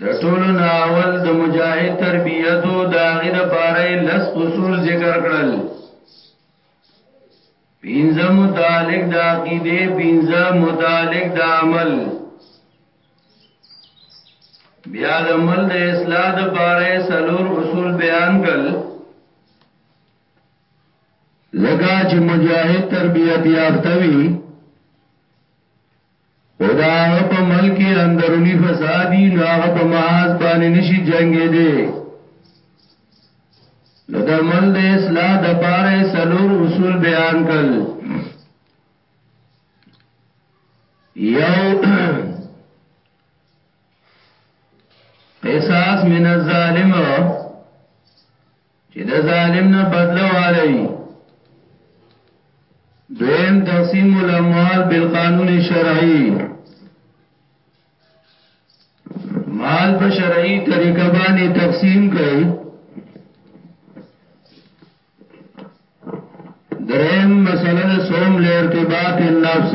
د ټولو ناول د مجاهد تربیت او د هغه د پاره لس اصول ذکر کړل پینځه متعلق د عقیده پینځه متعلق د عمل بیا د عمل د اصلاح د پاره سلور اصول بیان کړل زګه چې مجاهد تربیت یافتوي او دا هغه په ملک کې اندرونی فسادی نو هغه په محاذ باندې نشي جنگې دی نو د مل د اصلاح د پاره سلور اصول بیان کړل یو قصاص من الظالم چې د ظالم نه بدله والي دویم تقسیم الاموال بالقانون الشرعي مال په شرعي طریقه باندې تقسیم کړي دریم مسله د صوم له ارتباط النفس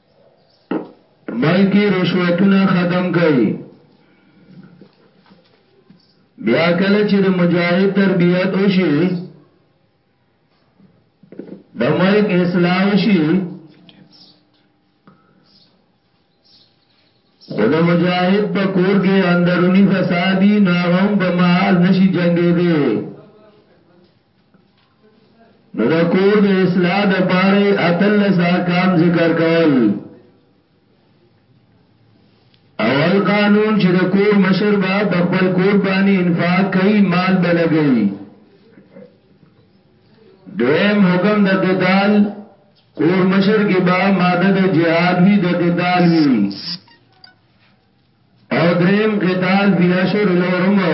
ملکی رشوتونه ختم کړي بیا کله چې د مجاهد تربیت وشي د ملک اصلاح وشي خو د مجاهد په کور کې اندرونی فسادی ناغم په محل نشي جنگې دی نو دا کور د اصلاح د پاره اتل احکام ذکر کول اول قانون چې د کور مشر با په خپل کور باندې انفاق کوي مال بلګي دویم حکم د قتال کور مشر کې با ماده د جهاد وی د قتال وی او دریم قتال بیا شر لورمه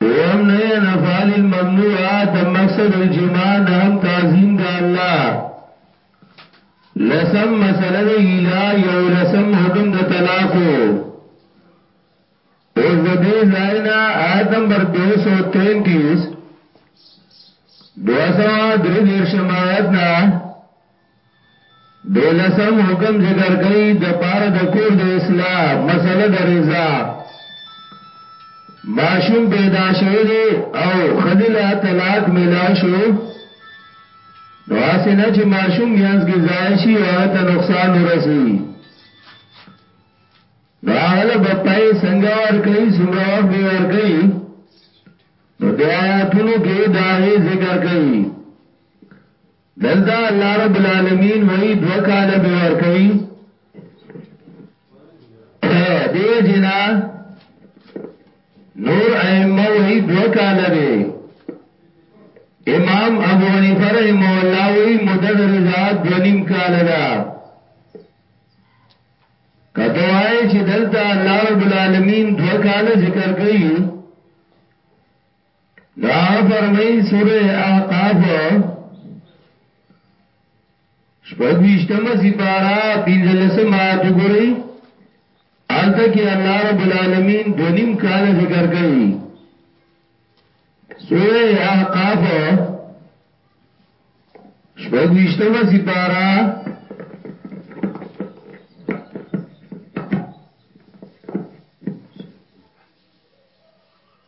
دویم نه نفال الممنوعه د مقصد الجماع نه هم تعظیم د الله لسم مسله د اله یو لسم حکم د طلاق او زدی زاینا آیت نمبر 233 دوسوا دری دیرشم آیت نا دی لسم حکم ذکر کئی د پار د کور د اصلاح مسئله د رضا ماشوم پیدا شوی دی او خزل طلاق ملاو شو نو اسی نه چې ماشوم مینس کې ضایع شي او هغه ته نقصان ورسي نو هغه له بپای څنګه ور کوي څومره وخت به ور کوي نو د آیاتونو کې دا ذکر کوي دلته الله رب العالمین وای دو کال به ور کوي دې جنا نور ائمه وای دو کال به امام ابو حنیفه رحم الله وای مدد رضا دونیم کال دا کته وای چې دلته الله رب العالمین دو کال ذکر کوي دا فرمای سوره احقاف شپږویشتم سپارا پنځلسم آیت وګورئ الته کې الله رب العالمین دونیم کال ذکر کوي سوره احقاف شپږویشتم سپارا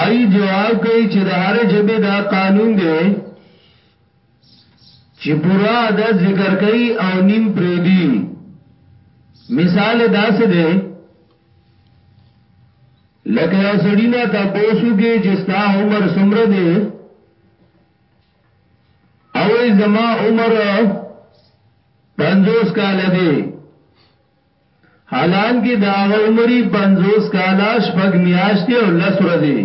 ای جواب کوي چې د هر جبه دا قانون دی چې پورا د ذکر کوي او نیم پریدي مثال داسې دی لکه یو سړی نه تاسو کې چې ستا عمر څومره دی او زما عمر 50 کال دی حالانکه دا عمرې 50 کاله شپږ میاشتې او لس ورځې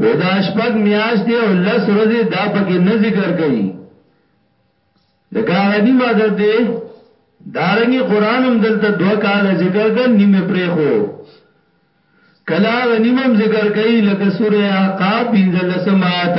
او دا شپږ میاشتې او لس ورځې دا پکې نه ذکر کړي لکه هغه نیم عدد دی دارنګي قران هم دلته دوه کال ذکر کړ نیمه پرې خو کلا غنیمم ذکر کړي لکه سوره عقاب بنزل سمات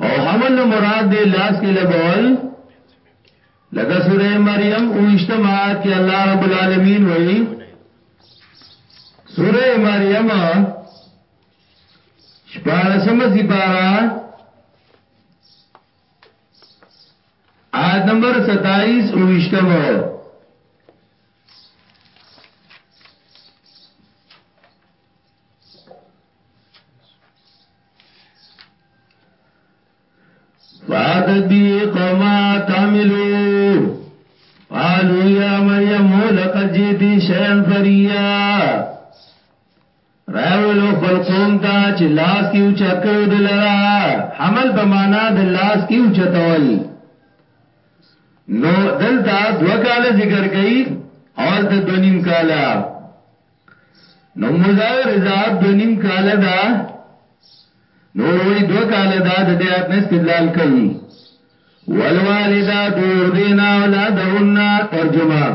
او حمل نه مراد دی لاس کې لګول لکه سوره مریم او اجتماعات کې الله رب العالمین وایي سوره مریم شپارسم سپارا آیت نمبر 27 او اجتماع فاتت به قوما تعملو قالوا يا مريم لقد جئت شيئا فريا راولو خپل قوم ته چې لاس کیو چکړو دلرا حمل په معنا د لاس کیو چتول نو دلته دو کال ذکر کړي اول ته دونیم کاله نو مودا رضا دو نیم کال دا نور وی دو کال دا د دې آیت نه استدلال کوي والوالدات يرضين اولادهن ترجمه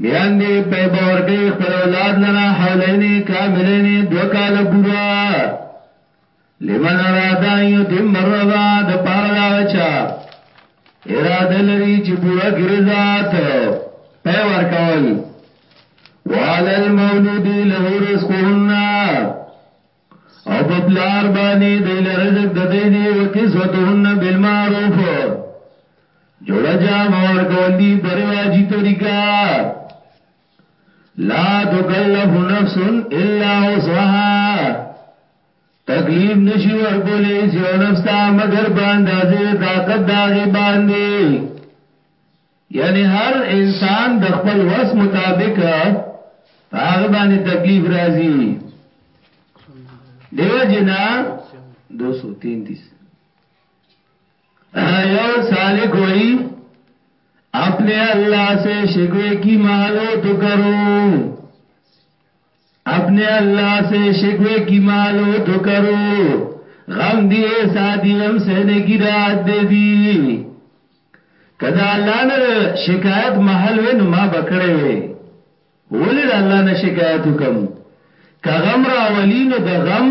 میان دی په باور کې خپل اولاد لنا حولین کاملین دو کال پورا لمن اراد ان یتم الرضا د پاره دا چا اراده لري چې پورا ګرځات پي ور کول وعلى المولود له رزقهن او په بلار باندې د رزق د دې دی او کسوتهن بالمعروف جوړه جا مور کول دي په رواجی طریقہ لا تکلف نفس الا وسعها تکلیف نشي ورکولې چې یو نفس ته مگر په اندازې د طاقت د هغې باندې یعنی هر انسان د خپل وس مطابق په هغه باندې تکلیف راځي دیو جنا 233 یو سالک وئی اپنے اللہ سے شکوے کی مالو تو کروں اپنے اللہ سے شکوے کی مال ہو تو کرو غم دی ایسا دی غم سہنے کی رات دے دی کدا اللہ نے شکایت محل وے نو ما بکڑے وے ولی دا اللہ نے شکایتو کم که غم راولی نو دا غم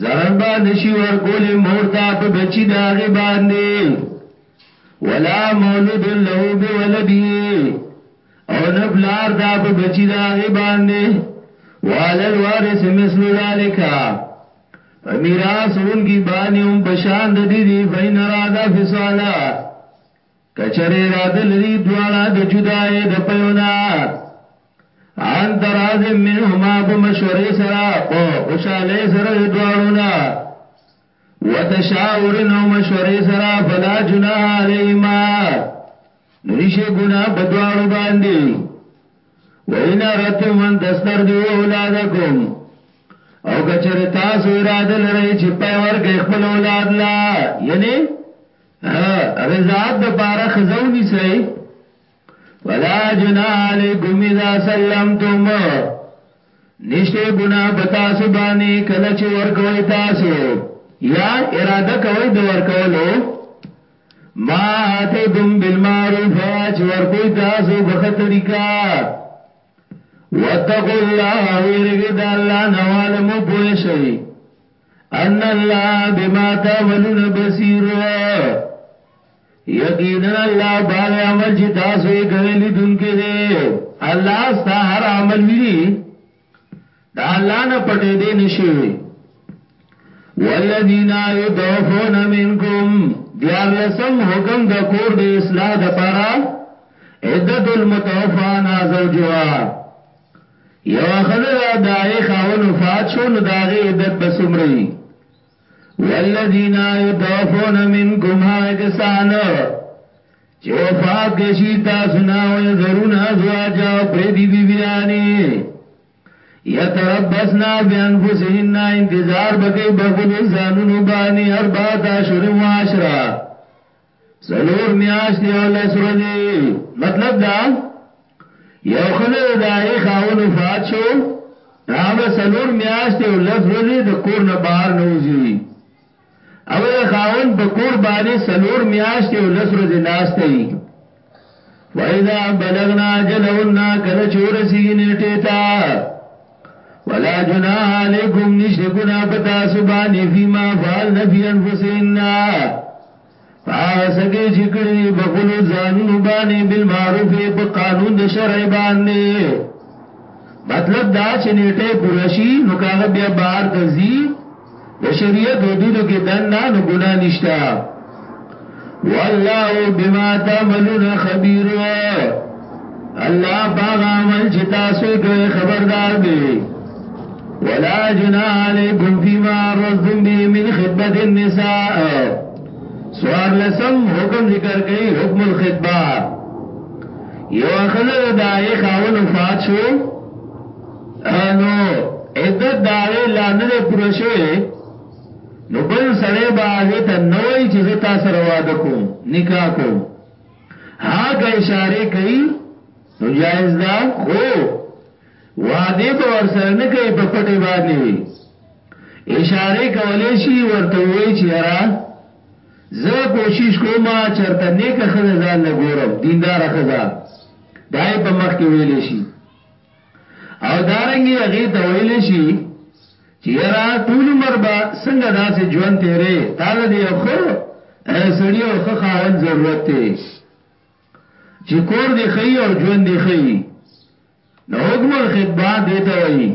ضرر با نشی ورکول مور تا په بچی دا غی باندې ولا مولود له بولده او نفلار دا په بچی دا غی باندې والل وارث مثل ذالک میراث اون کی باندې هم بشان د دې دی فین را دا فصاله که چرې اراده لري دواړه د جدای د پیونا ان تراز منهما په مشورې سره په خوشاله سره د دواړو نه وتشاور نو مشورې سره فلا جناح علیهما نریشه ګنا په دواړو باندې وینا راتو من دستر دی اولادکم او کچر تاسو اراده لرئ چې په ورګه خپل اولاد لا یعنی رضاعت د پاره خزونی سي ولا جنا علیکم اذا سلمتم نشته ګنا پتا سبانی کله چې ورکوي تاسو یا اراده کوي د ورکولو ما اتیتم بالمعروف چې ورکوي تاسو په خطرېکا واتقوا الله ويرګد الله نوالم پوي شي ان الله بما تعملون بصير یقینا الله باغ عمل چې تاسو یې کوي لیدونکې دی الله ستا هر عمل ویني دا الله نه پټې دی نشي والذین یتوفون منکم دیار لسم حکم د کور د اصلاح د پاره عدت المتوفانا زوجها یوه ښځه ده د هغې خاوند وفات شو نو د هغې عدت به څومره وي والذین یتوفون منکم هغه کسان چې وفات کې شي تاسو نه او يذرون ازواج او پرې دی بی بیانی یتربصنا بانفسهن انتظار بکې بغل زانونو باندې اربعه اشهر و عشره سلور میاشتې او لس ورځې مطلب دا یو خزه دای خاون وفات شو هغه سلور میاشتې او لس ورځې د کور نه بهر نه وځي او د خاون په کور باندې سلور میاشتې او لس ورځې ناشته وي وَإِذَا بَلَغْنَا أَجَلَهُنَّ کله چې ورسیږي نیټه تا ولا جناح علیکم نشته ګنا پتا سبحانی فیما فعل نفی انفسهن هغه سګي چې کړی دی بخلو ځانونو باندې بالمعروف په قانون د شرع باندې مطلب دا چې نیټه پوره شي نو کاغه بیا بار تزي د شریعت حدودو کې دنه نو ګنا نشتا والله بما تعملون خبير الله باغ عمل چې تاسو کوي خبردار دی ولا جنا علیکم فيما رزم به من خدمت النساء سوار لسم حکم ذکر کړي حکم الخطبه یو اخذ دای خاون وفات شو نو عدت داوی لانه پوره شوی نو بل سړی به هغه ته نوې چې زه تاسو سره واده کوم نکاح کوم هغه اشاره کوي نو جایز ده خو واده به ور سره نه کوي په پټي باندې وي اشاره کولې شي ورته وایي چې را زه کوشش کوم چرته نیکه خزه ځان له ګورم دیندار خزه دای په مخ کې ویلې شي او دارنګي هغه ته ویل شي چې یرا ټول عمر به څنګه داسې ژوند تیرې تعالی دی خو سړی او خو خاون ضرورت دی چې کور دی خي او ژوند دی خي نو حکم الخطبه دی ته وایي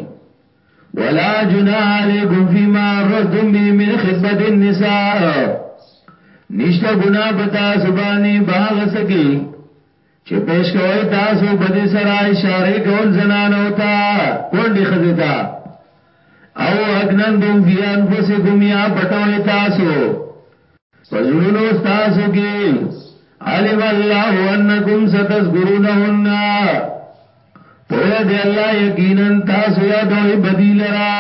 ولا جناح علیکم فيما رضتم به من خدمت النساء نشته ګنا پتا سبانی باغ سکی چې پیش کوي تاسو په دې سره اشاره کول زنانو ته کونډي خزه ته او اکننتم فی انفسکم یا پټوي تاسو پزړونو تاسو کې علم الله انکم ستذکرونهن پویا دی الله یقینا تاسو یادوي بدیلرا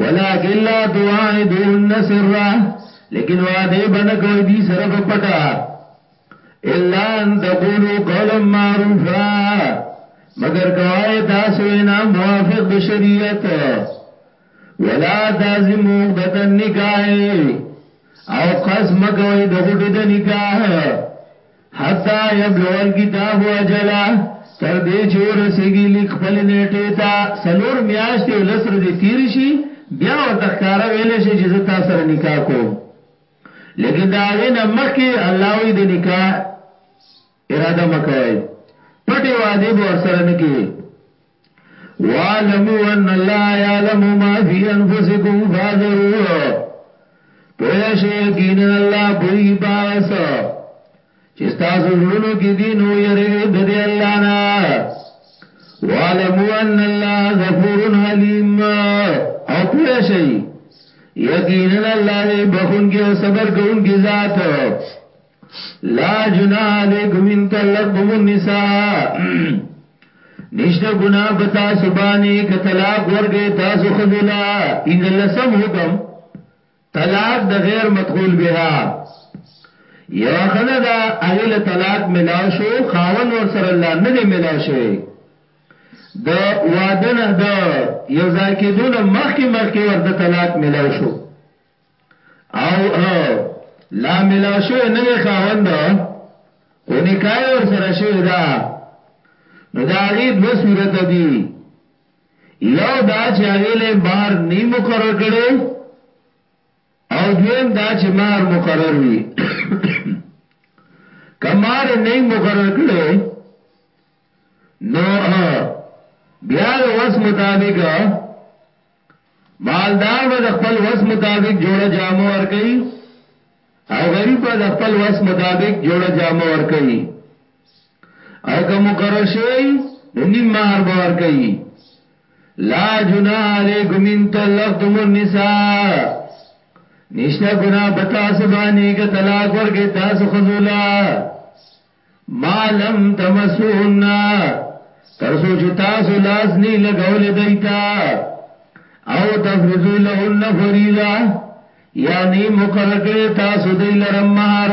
ولکن لا توعدون سرا لیکن وعده بنکوي دی سره په پټه الا ان تقولوا قولا معروفا مگر کوای تاسو وینا موافق د شریعت ولا تعزموا عقدۃ النکاح او قسم کوي د غټي د نکاح حتا یبلغ الكتاب اجلا تر دې چې ورسیږي لیک خپل نیټه تا سلور میاشتې ولسر دې تیر شي بیا ورته ښکارا ویل شي چې زه تاسو سره نکاح کوم لیکن دا غینا مخکې الله وی د نکاح اراده مکوي پټي وعده به ورسره نه کوي وعلموا ان الله يعلم ما في انفسكم فاذروه پویا شي یقینا الله پوری باس چې تاسو زړونو کې دي نو یریږي د دې الله نه وعلموا ان الله غفور حلیم او پوه شئ یقینا الله دې بخون کې او صبر کوون کې ذات لا جنا علیکم ان طلقتم النساء نشته ګنا پتا سبانی ک طلاق ورګه تاسو خذلا ان لسم حکم طلاق د غیر مدخول بها یو خزه دا هغه له طلاق ملاو شو خاون ور سره الله نه دی ملاو شوی د واده نه د یو ځای کې دونه مخ کې مخ کې ورته طلاق ملاو شو او لا ملاو شو نه دی خاون دا او نکاح ور سره شوی دا نو دا غي دو صورت دي یو دا چې هغه له مہر نه مقرر کړي او دویم دا چې مہر مقرر وي کمار نه مقرر کړي نو بیا د وس مطابق مالدار به د خپل وس مطابق جوړه جامو ور کوي او غریب به د خپل وس مطابق جوړه جامو ور کوي او که مقرر شوی نو نیم مہر به ورکړي لا جناح علیکم ان طلقتم النساء نشتا گناہ بتا سبانی که طلاق ورکې تاسو خزولا ما لم تمسوهن ترسو چې تاسو لاس نه لګولې دیتا او تفرضو لهن فریضه یعنی مقرر کړی تاسو دی لرم مہر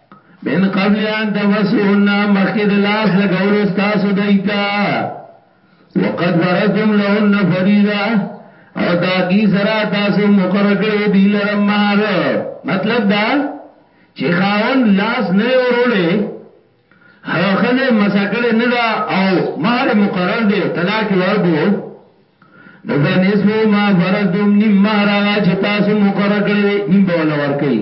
من قبل ان تمسوهن مخکې د لاس لګولو ستاسو دایتا وقد فرضتم لهن فريضه او تاګي سره تاسو مقرر کړو دی لره مہر مطلب دا چې خاون لاس نه ورولې هغه خزه مسکړې نه دا او مہر مقرر دی طلاق ورکو نو فنسو ما فرضتم نیم مہر هغه چې تاسو مقرر کړو نیم بوله ورکړي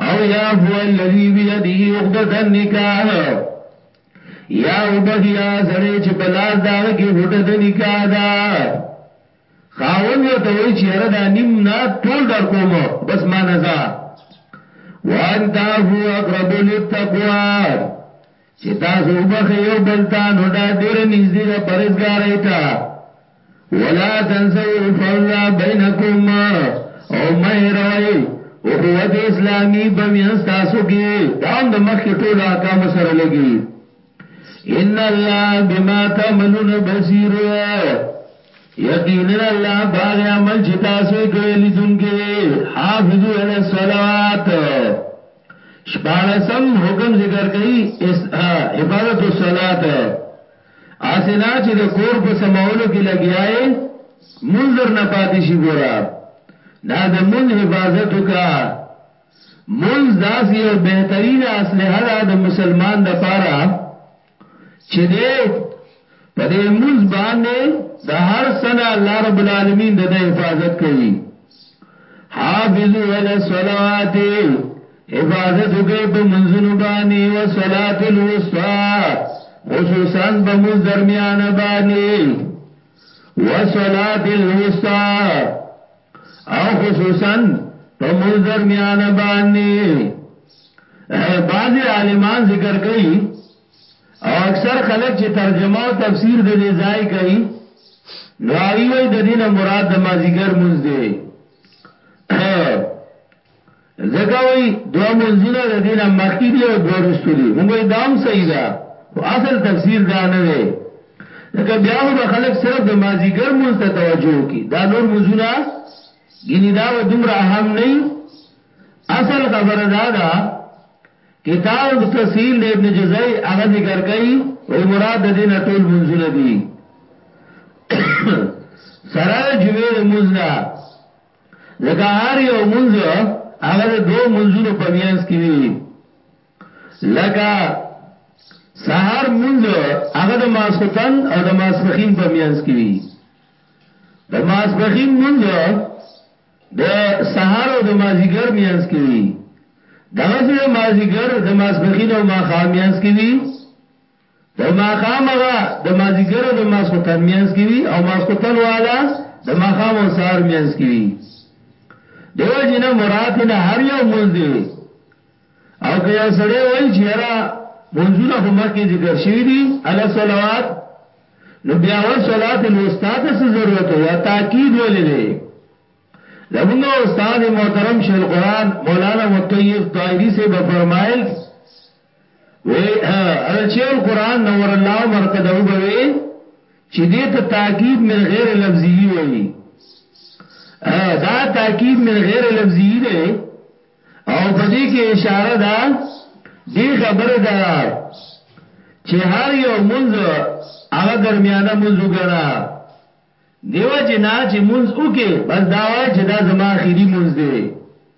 او یا هو الذی بیده عقدۃ النکاح یا وبهیا سړی چې په لاس دا کې غټه د نکاح دا خاون وته وی چې را دا نیم نه ټول در کوم بس ما نزا وان دا هو اقرب للتقوا چې تاسو وبخې یو بل ته نو دا ډیره نږدې ده پرېزګارۍ ته ولا تنسوا الفضل بینکم او مهروي او قوت اسلامی په مینځ تاسو کې دا هم د مخ کې ټول احکام سره لګي ان الله بما تعملون بصیر یقینا الله باغ عمل چې تاسو کړی لیدونکو حافظو علی الصلوات شپاړسم حکم ذکر کوي حفاظت الصلات اسنا چې د کور په سماولو کې لګیاي منظر نه پاتې شي ګورا دا د من حفاظت کا منز داس یو بهترین اصله ده د مسلمان د پاره چې دې په دې موز باندې د هر سنه الله رب العالمین د حفاظت کوي حافظو علی الصلوات حفاظت کوي په منځونو باندې او صلات الوسطا خصوصا په موز درمیان باندې وصلاة الوسطی او خصوصا په مز درمیان باندې بعضی عالمان ذکر کوي او اکثر خلک چې ترجمه او تفسیر د دې ځای کوي نو هغه وایي د دینه مراد د مازیګر مز دی ځکه وی دوا منځونه د دینه مخکی دی او دوا رستو دی موږ وی دام صحیح ده او اصل تفسیر دا نه دی لکه بیا خو به خلک صرف د مازیګر مونږ ته توجه کی دا نور مزونه ګینه دا و دومره اهم نه اصل خبره دا ده کتاب تفصیل د ابن جزئی هغه ذکر کړي او مراد د دین ټول منځونه دي سره جمعې د مزنا ځکه هر یو منځ هغه د دوه منځونو په میانس کې وی لکه سحر منځ هغه د ماسختن او د ماسپخین په میانس کې وی د ماسپخین منځ د سحر او د مازیګر میانس کې وی دغه چې د مازیګر د ماسپخین او ماخامیانس کې وی د ماخام هغه د مازیګر او د ماسختن مینس کی وی او ماسختن والا د ماخام او سار مینس کی وی دیو جن مراد نه هر یو مونږ او که یو سړی وای چې را منځونه خو مخکې ذکر شوی دي الا صلوات نو بیا و صلات الوسطا ته ضرورت یا تاکید ولې دی لمونږ استاد محترم شیخ القرآن مولانا مطیب طاهری سے به فرمایل وی حضرت شیخ القرآن نور الله مرقده وبوی چی دیتا تاکید من غیر لفظی وی دا تاکید من غیر لفظی دی او پدی کې اشاره دا دی خبر دا چې هر یو منز هغه درمیانه منز وګڼه دیو جنا چې منز وکي بس دا وای چې دا زما اخیری منز دی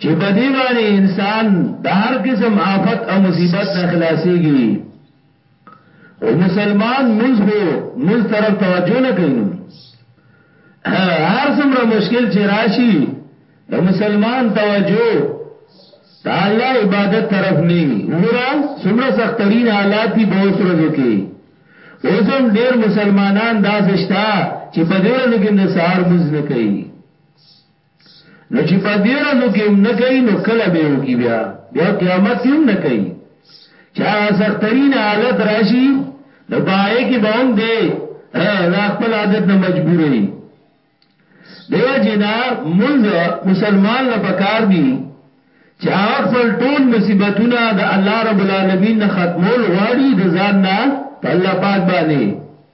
چې په دې باندې انسان د هر قسم آفت او مصیبت نه خلاصيږي او مسلمان منځ هو منځ طرف توجه نه کوي نو هر څومره مشکل چې راشي د مسلمان توجه د الله عبادت طرف نه وي ورا څومره سخترین حالات دي په اوس ورځو کې اوسم ډیر مسلمانان داسې شته چې په دې ورځو کې د سهار منځ نه کوي نو چې په دې ورځو کې هم نه کوي نو کله به وکي بیا بیا قیامت کې هم نه کوي چې هغه سخترین حالت راشي نو پای کې به هم دی دا خپل عادت نه مجبور وي دیو جنا منځ مسلمان له پکار دي چې هغه خپل ټول مصیبتونه د الله رب العالمین نه ختمول غواړي د ځان نه په الله پاک باندې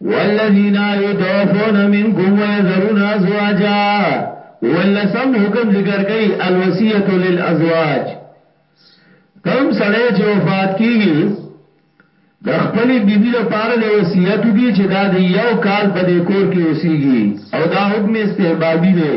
والذین یتوفون منکم ویذرون ازواجا ولسم حکم ذکر کوي الوصیت للازواج کم سړی چې وفات کیږي د خپل بیبي لپاره له وصیت کی چې دا د یو کال په دې کور کې اوسيږي او دا حکم استحبابي دی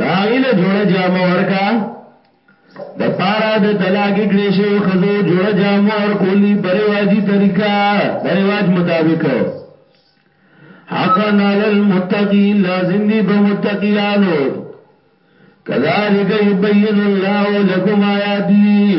دا غي له جوړه جامه ورکا د پارا د طلاق کړي شو خزو جوړه جامه ور کولی پرواجی طریقہ پرواج مطابق حقا نال المتقین لازم دی په متقیانو کذالک یبین الله لكم آیاتی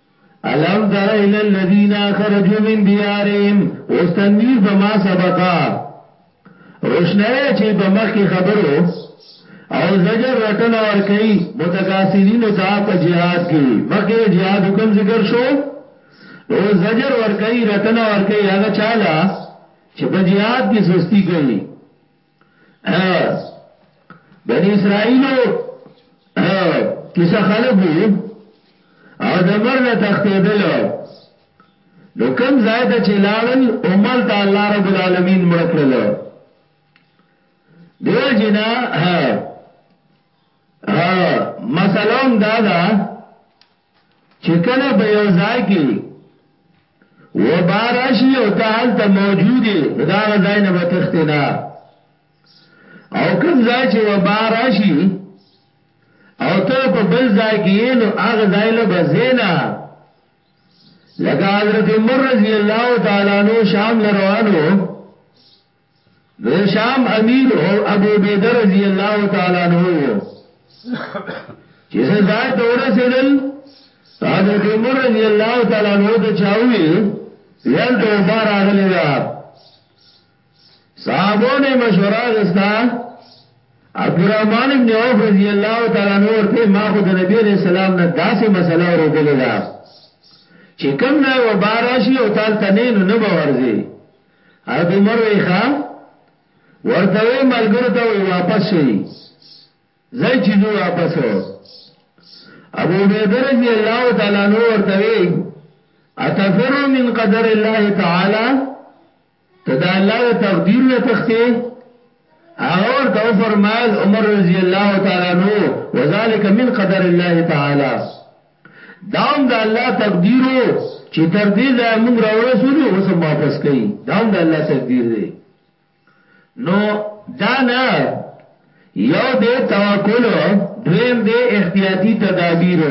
الم تر الى الذين خرجوا من ديارهم اوس تنویر په ما سبقا روشنای چې په مخ کې خبرو او زجر رټل ور کوي متکاسلین ته په jihad کې مخکې jihad حکم ذکر شو او زجر ور کوي رټل ور کوي هغه چاله چې په jihad کې سستی کوي بنی اسرائیلو کسا خلقو او د مرنه تختیدل نو کم ځای ته چې لاړل عمل ته الله رب العالمین مړ کړل دیو جنا ها ها مسلوم دادا چې کله په یو ځای کې و باراشي او ته هلته موجودې نو دا غځای نه بتخته نه او کوم ځای چې و باراشي او ته په بل ځای کې نو هغه ځای له بزینا لکه حضرت عمر رضی الله تعالی نو شام لروانو د شام امیر او ابو عبیده رضی الله تعالی عنہ وو چې زه ځای ته ورسېدل حضرت عمر رضی الله تعالی عنہ ته چاوي یل ته بار اغلی دا صحابو نه مشوره غستا عبدالرحمن ابن عوف رضی الله تعالی عنہ ورته ما خو د نبی علیہ السلام نه داسې مسله اورېدلې ده چې کم نه و باراشي او تال تنه نو نه باورځي حضرت عمر وی ښا ورته وی ملګرو ته وی واپس شي زای چې زو واپس ابو عبیده رضی الله تعالی عنہ ورته وی اتفر من قدر الله تعالی تدا الله تقدیر نه تخته هغه ورته فرمایل عمر رضی الله تعالی عنہ وذالک من قدر الله تعالی دا هم د الله تقدیر و چې تر دې ځای موږ راورسولو اوس هم واپس کوي دا هم د الله تقدیر دی نو دا نه یو دې توکل دویم دې احتیاطی تدابیر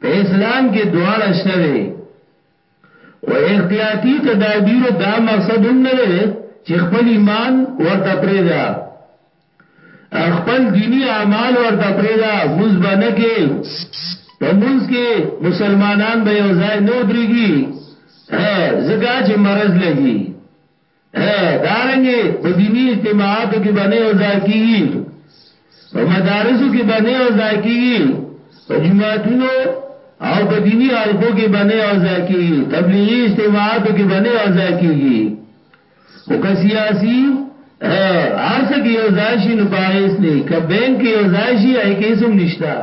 په اسلام کې دواړه شته دي او احتیاطی تدابیر دا مقصد هم نه لري چې خپل ایمان ورته پرې ده خپل دینی اعمال ورته پریدا منز به نه کې په منز کې مسلمانان به یو ځای نه ودرېږي ځکه چې مرض لګي دارنګي په دینی اجتماعاتو کې باندې یو ځای کیږي په مدارسو کې باندې یو ځای کیږي په جمعاتونو او په دینی حلقو کې باندې یو ځای کیږي تبلیغي اجتماعاتو کې باندې یو ځای کیږي خو که سیاسی هر څه کې یو ځای شي نو پاغیس نه که بانک کې یو ځای شي هي کې سم نشتا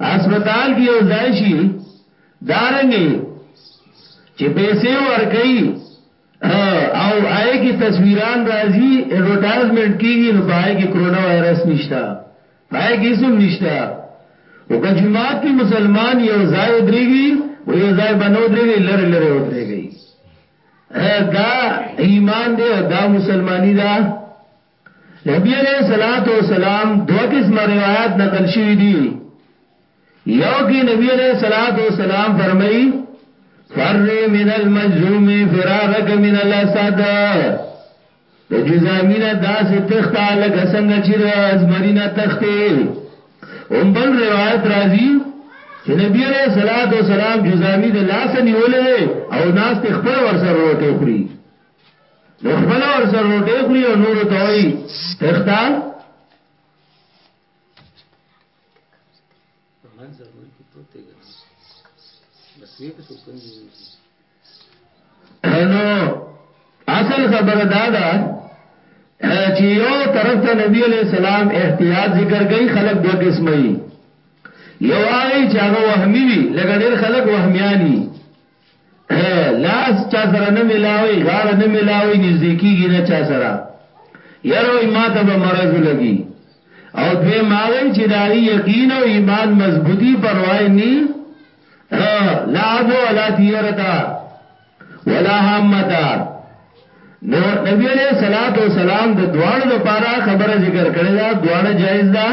هسپتال کې یو ځای شي دارنګي چې پیسې ورکړي او آی کی تصویران راځي ایڈورټایزمنت کیږي نو پای کې کرونا وایرس نشتا پای کې سم نشتا او که جماعت کې مسلمان یو ځای درېږي او یو ځای باندې درېږي لره لره درېږي دا ایمان دی او دا مسلمانی ده نبی علیہ الصلوۃ والسلام دوه قسم روایت نقل شوی دي یو کې نبی علیہ الصلوۃ والسلام فرمایي فر من المجزوم فرارک من الاسد د جزامی نه داسې تخته لکه څنګه چې د زمری نه تخته هم بل روایت راځي چې نبی عليه الصلاه والسلام جزامی د لاس نیولې او ناس ته خپل ورسره روټي خوري نو خپل ورسره روټي خوري او نور ته وایي تخته همان ضروري کې پروت دی بس یې په څوکن دی نو اصل خبره دا ده چې یو طرف ته نبی علیہ السلام احتیاط ذکر کوي خلق دوه قسمه یو هغه چې هغه وهمي وي لکه ډېر خلک وهمیاني لاس چا سره نه ملاوي غاړه نه ملاوي نږدې کیږي نه چا سره یره ما ته به مرز لګي او دوی ماغی چې دا یقین او ایمان مضبوطی پروايي ني لا ابو ولا تیرتا ولا همتا نو نبی علیہ الصلوۃ والسلام د دواړو لپاره خبره ذکر کړې ده دواړه جایز ده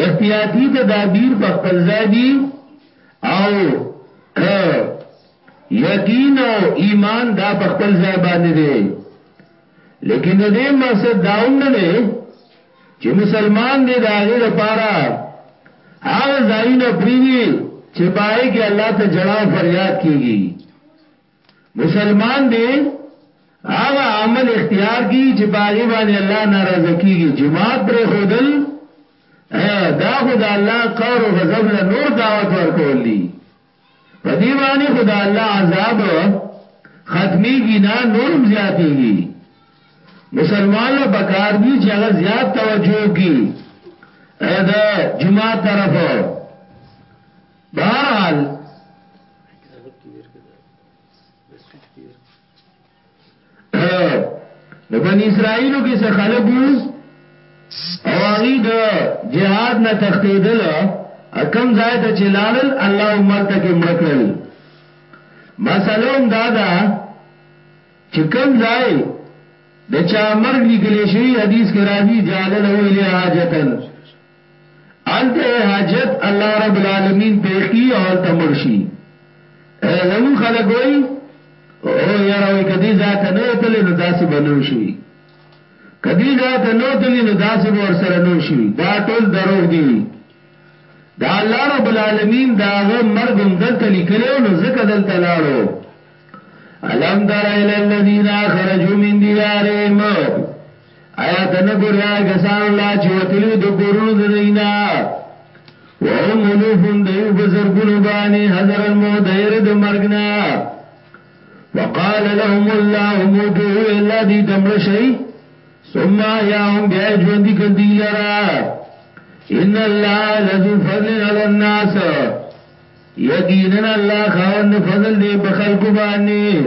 احتیاطي تدابیر په خپل ځای دي او که یقین او ایمان دا په خپل ځای باندې دي لیکن د دې مقصد دا هم نه دی چې مسلمان دې د هغې لپاره هغه ځایونه پریږدي چې پای کې الله ته جړا او فریاد کیږي مسلمان دی هغه عمل اختیار کی چې باغی باندې الله ناراضه کیږي جماعت پرې خودل دا خدا الله قور او غضب له نور دعوت ورکولی په دی باندې خدا الله عذاب ختمی گینا نورم زیاتی گی مسلمان له بکار دی چې هغه زیات توجه کی اې دا جمعه طرفو بهر حال د بن اسرائیلو کې څه خلک وو او هغه د جهاد نه تختیدل کم ځای ته چلالل الله ملته کې مړکړل مسلوم دادا چې کم ځای د چا مرګ لیکل شوی حدیث کې راځي جالل او الیه حاجتن الته حاجت الله رب العالمین پیخی الته مرشی اے زمون خلق وای او یاره وای کدی ذات نه تل نو داسې بنو شي کدی ذات نه تل نو داسې ور سره نو شي دا ټول دروغ دی دا الله رب العالمین داغه مرګ هم دلته لیکلو نو زکه دلته لاړو الم تر الى الذين خرجوا من ديارهم ایا ته نه ګورې هغه کسانو لا چې وتلي د کورونو د دوی نه وهم الوفون د یو په زرګونو باندې حضر الموت د یره د مرګ نه وقال لهم الله موتو الا دي دمړ شي ثم ياهم بیا ژوند دي کدی لرا ان الله لذو فضل على الناس یقینا الله خاوند فضل دی په خلکو باندې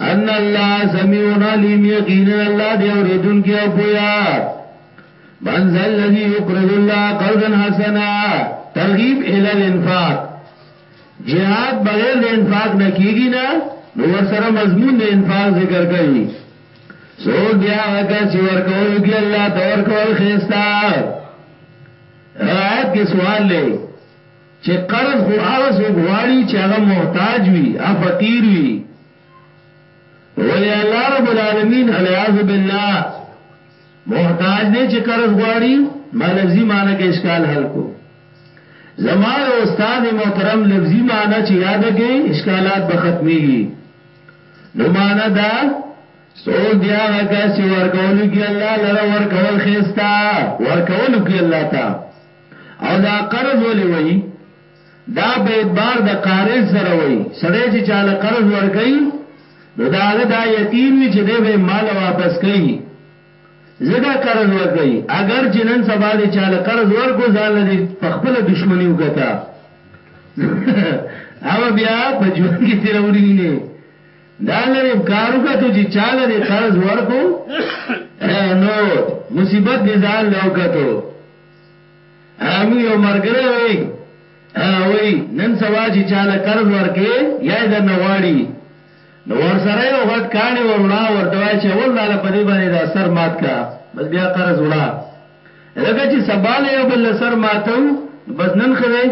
ان الله سميع عليم یقینا الله دی اوریدونکی او پویا من ذا الذي يقرض الله قرضا حسنا ترغیب ال الانفاق جهاد بغیر د انفاق نه کیږي نه نو ور سره مضمون د انفاق ذکر کړي سوک دی هغه کا چې ورکول کی الله تور کول خيستا آیت کې سوال لې چه قرض خو هغه سو غواړي چه هغه محتاج وی او فقیر وی ولی الله رب العالمین الیاذ بالله محتاج دی چه قرض غواړي مالزی معنی کې اشکال حل کو زما یو استاد محترم لفظی معنی چې یاد کې اشکالات به ختميږي نو معنی دا سوز دی هغه کس چې ورکول کی الله لره ورکول خيستا ورکول کی الله ته او دا قرض ولې وایي دا په اعتبار د قارض سره وایي سړی چې چاله قرض ورکوي نو دا هغه دا یقین وي چې دی به مال واپس کوي زګه قرض ورکوي اگر چې نن سبا دې چاله قرض ورکو ځان لدی په خپل دښمنی وکتا او بیا په ژوند کې تیروري نه دا لري کار وکړو چې چاله دې قرض ورکو نو مصیبت دې ځان لوکتو امو یو مرګره وی وی نن سبا چې چاله قرض ورکې یا د نغواړي نو ور سره یو غټ کانی وروړه ورته وای چې ول داله په دې باندې دا سر مات کا بس بیا قرض وړه لکه چې سباله یو بل سر ماتو بس نن خره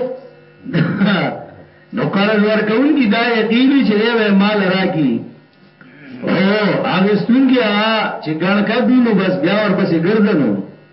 نو قرض ورکون کی دا یقیني چې دی مال راکی او هغه ستونګي چې ګڼکا دینو بس بیا ورپسې ګرځنو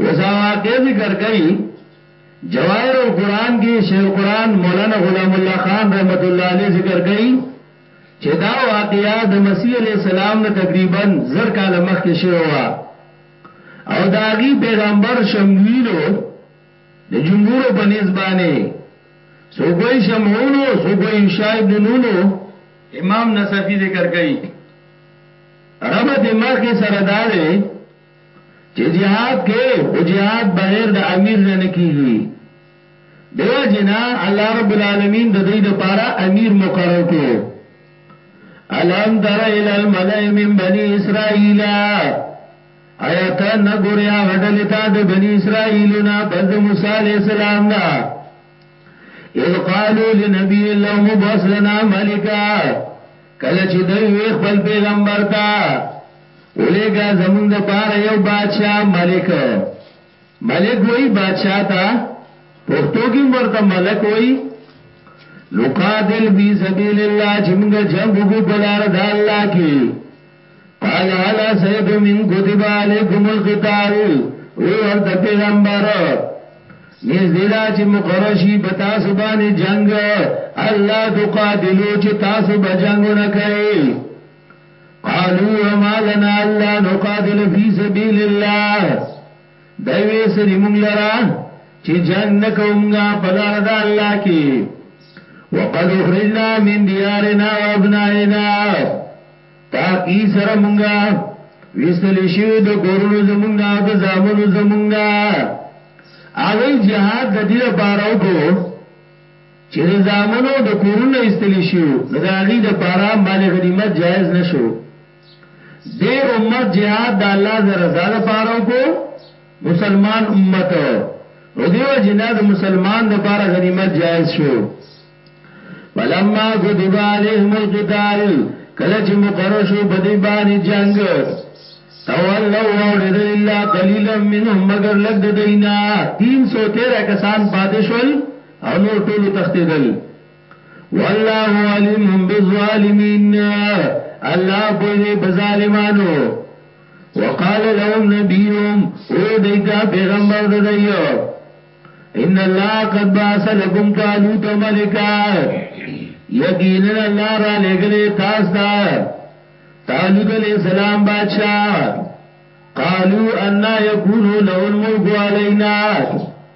اوسا واقعه ذکر کئی جواہر القرآن کی شیخ القرآن مولانا غلام اللہ خان رحمت اللہ علیہ ذکر کئی چه دا واقعه د مسیح علیہ السلام نه تقریبا زر کال مخکې شوه او داغي پیغمبر شمویلو د جمهور په نسبانه سو کوئی شمعونو سو کوئی شاید نونو امام نصفی ذکر کئی ربط مخی سرداره چې jihad کې او jihad بغیر د امیر نه نکیږي دیو جنا الله رب العالمین د دې لپاره امیر مقرر کړو الم تر ال الملئ من بني اسرائيل آیا ته نګوریا غډل تا د بني اسرائيلونه بز موسی عليه السلام نه اذ قالوا لنبي الله مبعث لنا ملکا کله چې دوی خپل پیغمبر ته اولیګا زمونږ د پاره یو بادشاہ ملک ملک وای بادشاہ تا پښتو کې مرته ملک وای نقاتل فی سبیل الله چې موږ جنگ وکړو په لار د الله کې قال هل سید من كتب علیکم القتال او ورته پیغمبر نیز دیدا چې مقرشی په تاسو باندې جنگ الله تقاتلو چې تاسو به جنگونه کوي قالو وما لنا الله نقاتل فی سبیل الله دوی سری مونږ لرا چې جنگ نکومګه بلار د الله کې وقد اخرجنا من دیارنا وابنائنا تاقی سره مونږه وستل شو د کورونو زمونږ نه او د زامنو زمونږ نه هغه جهاد د دې لپاره وکړو چې د زامنو د کورونو نه ایستلي شوي نو د هغوی دپاره مال غنیمت جایز نه شو دې امت جهاد د الله د رضا دپاره وکړو مسلمان امت نو دیو جنا د مسلمان د پاره غنیمت جائز شو فلما كتب عليهم القتال کله چې مقرر شو په دې باندې جنگ تولوا واولد الا قليلا منهم مگر لګ د دینا 313 کسان پاتې شول او نور ټول وتختیدل والله علیم بالظالمین الله په بظالمانو وقال لهم نبيهم او دیتا پیغمبر د دیو ان الله قد باس لكم طالوت ملکا یقینا الله را لګلې تاسو ته طالوت علیہ السلام بادشاہ قالو ان يكون له الملك علينا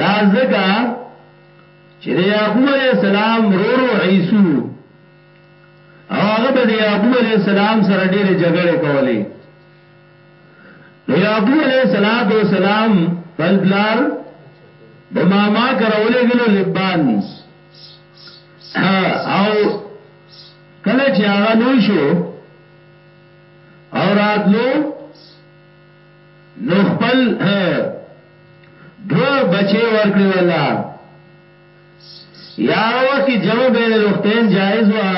دا زکا چې د یعقوب علی السلام رورو عیسو او هغه به د یعقوب علی السلام سره ډېرې جګړې کولې نو یعقوب علی السلام خپل بلار د ماما کرولې غلو لبان او کله چې هغه لوی شو او راتلو نو خپل دوه بچي ورکړي ولا یا وخت کې جمع بین الاختین جایز وا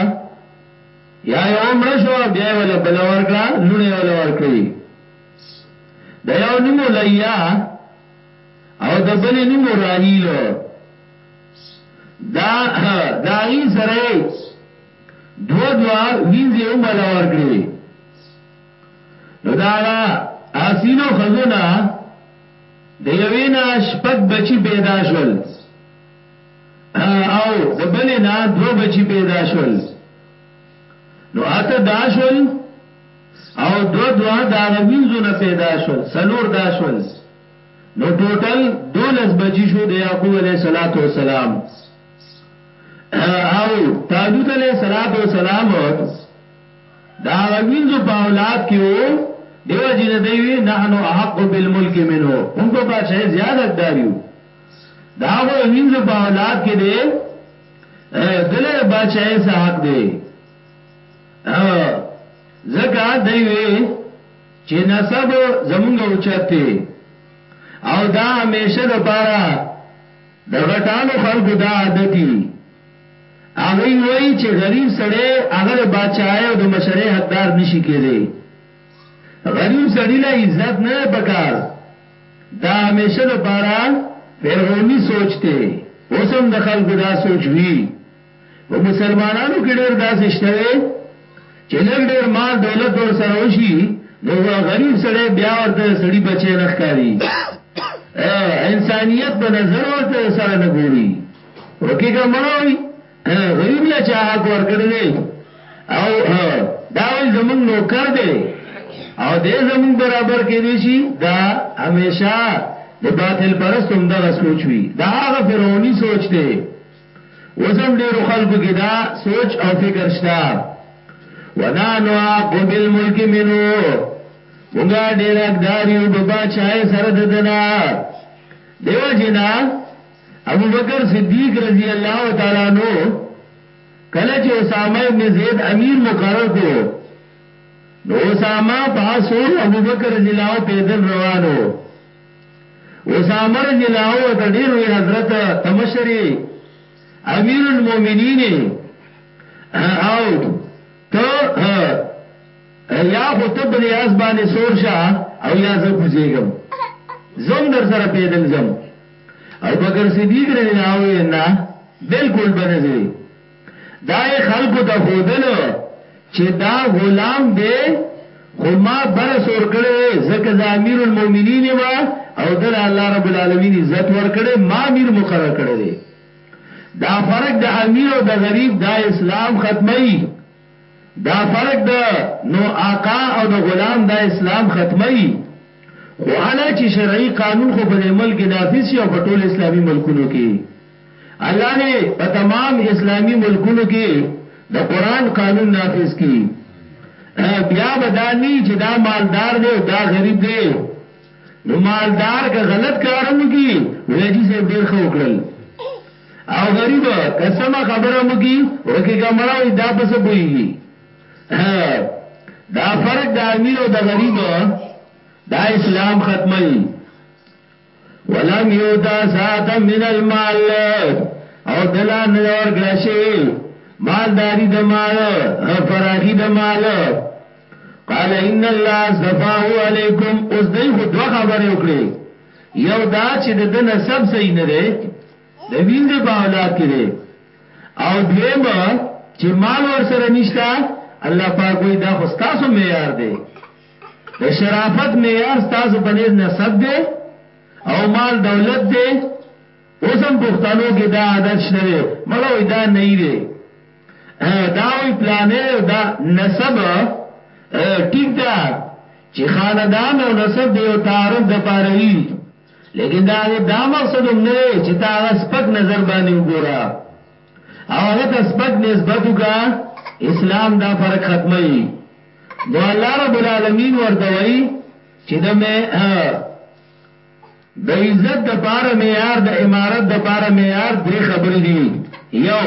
یا یو مړ شو بیا ولا بل ورکړه لونه ولا ورکړي د یو نوم لیا او د بل نوم راهیل دا دا ای سره دو دو وینځي هم ولا ورکړي نو دا غا اسینو خزونه د یوینا شپږ بچی پیدا شول او د بلینا دو بچی پیدا شول نو اته دا شول او دو دوا دا وینځو نه پیدا شول سلور دا شول نو ټوټل دولس بچی شو د یعقوب علیه صلوات و سلام او طالوت علیه صلوات و سلام دا غوینځو په اولاد کې وو دیو جن دی وی نحنو احق بالملک منو مونږ په بادشاہي زیات حقدار یو دا غوینځو په اولاد کې دی دله بادشاہي سه حق دی زکه دی وی چې نسب زمونږ اوچته او دا همیشه د پاره د غټانو خلکو دا عادتي هغوی وایي چې غریب سړی هغه د باچاهۍ او د مشرۍ حقدار نشي کېدی غریب سړی له عزت نه پکار دا همیشه د پاره فرعونی سوچ ته اوسم د خلکو دا سوچ وی په مسلمانانو کې ډېر داسې شته چې لږ ډېر مال دولت ور سره وشي نو غریب سړی بیا ورته سړی بچی نه ښکاری انسانیت په نظر ورته سره نه ګوري ورکیګه مړه وي غریب له چا حق ورکړي دی او دا وي زمنګ نوکر دی او دې زمنګ برابر کې دي شي دا همیشه د باطل پرستوم دغه سوچ وي دا هغه فرعوني سوچ دی وسم ډیرو خلکو کې دا سوچ او فکر شته ونا نو حق بالملک منو مونږه ډیر حقدار یو بابا چای سره ددنا دیو جنا ابو بکر صدیق رضی الله تعالی عنہ کله چې اسامه ابن زید امیر مقرر کو نو اسامه پاسو ابو بکر رضی الله پیدل روانو اسامه رضی الله ته ډیر وی حضرت تمشری امیر المؤمنین او ته یا خو ته بل یاس باندې سور شه او یا زه کوزیګم زم در سره پیدل زم او بکر صدیق رضی الله عنه نه بالکل بنځي دا خلکو ته خودل چې دا غلام دی خو ما بر سور کړي زکه ز امیر المؤمنین ما او دل الله رب العالمین عزت ور کړي ما امیر مقرر کړي دا فرق د امیر او د غریب دا اسلام ختمي دا فرق ده نو آقا او د غلام دا اسلام ختموي خو اله چی شرعی قانون خو په دې ملک کې نافذ شي او په ټول اسلامي ملکونو کې الله دې په تمام اسلامي ملکونو کې د قران قانون نافذ کړي بیا به دا نی چې دا مالدار دی او دا غریب دی نو مالدار که غلط کارونه کی ویجی صاحب ډیر خو کړل او غریب قسم خبره مو کی وکي کمړه وي دا پس پويږي دا فرق د امیر او د غریب دا اسلام ختمي ولم یوتا ساعت من المال او دلا نور کړشي مالداری د مال فراخي د مال قال ان الله صفاه علیکم اوس دای خو دوه خبره وکړي یو دا چې د د نسب صحیح نه دی د وینځې په اولاد کې دی او دویم چې مال ور سره نشتا الله پاک وی دا خو ستاسو معیار دی د شرافت معیار ستاسو په نسب دی او مال دولت دی اوس هم پښتنو کې دا عادت شته دی مړه وای دا نه دی دا وی پلانې او دا نسب ټیک دا چې خاندان او نسب دی او تعارف د پاره وی لیکن دا دا مقصد هم نه دی چې تا هغه سپک نظر باندې وګوره او هغه ته سپک نسبت وکا اسلام دا فرق ختمي نو الله رب العالمین ورته وی چې د مې د عزت د پاره معیار د امارت د پاره معیار درې خبرې دي یو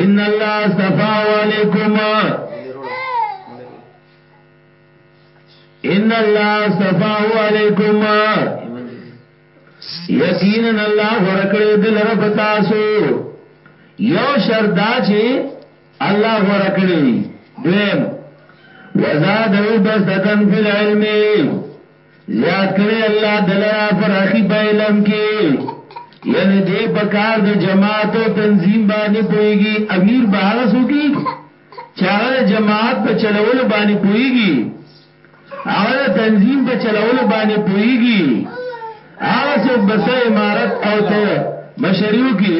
ان الله استفا علیکم ان الله استفا علیکم یقینا الله ورکړې دل رب تاسو یو شرط دا چې الله ورکړې دیم وزاد او بسدتن فی العلم زیاد کړی الله دلرا فراخی په علم کې یعنی دې په کار د جماعت او تنظیم باندې پويږي امیر به هغه سوګي چې هغه جماعت په چلولو باندې پويږي هغه تنظیم په چلولو باندې پويږي هغه څوک بس امارت او ته مشریو کې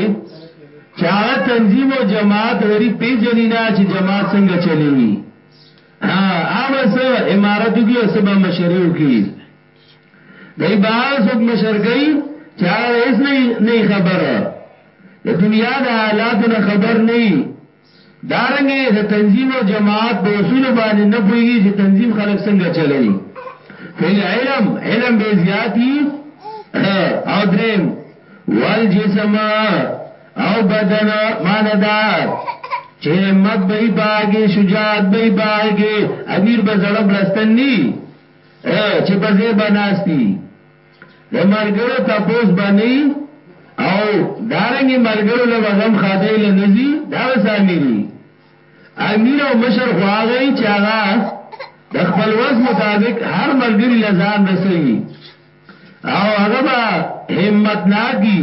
چې هغه تنظیم او جماعت غریب پیجنینا چې جماعت څنګه چلیږي هغه څه امارت وکړي او سبا مشري وکړي دای با څوک مشر کوي چې هغه هیڅ نه نه خبر د دنیا د حالاتو نه خبر نه دارنګي د تنظیم او جماعت په اصول باندې نه پويږي چې تنظیم خلک څنګه چلوي فل علم علم به زیاتی او دریم والجسم او بدن مالدار چې همت به یې پاګي شجاعت به یې پاګي امیر به زړه بلستن ني چې په ځای بناستی د ملګرو تپوس بني او دارنګي ملګرو له غم خادای له نزي دا وساميري امیر او مشر خو هغه چې هغه د خپل وس مطابق هر ملګری لزان رسي او هغه به همت ناکي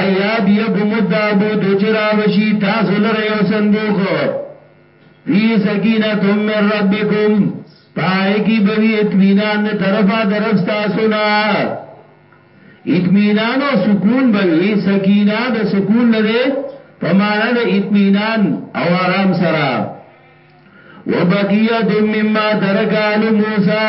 ایاب یکم الدابوت چې راوشي تاسو لره یو صندوق فی سکینت من ربکم پای کی بوی اطمینان نه طرفا درف تاسو نه اطمینان او سکون بوی سکینه د سکون نه ده په معنا د اطمینان او آرام سره وبقیه مما ترک آل موسی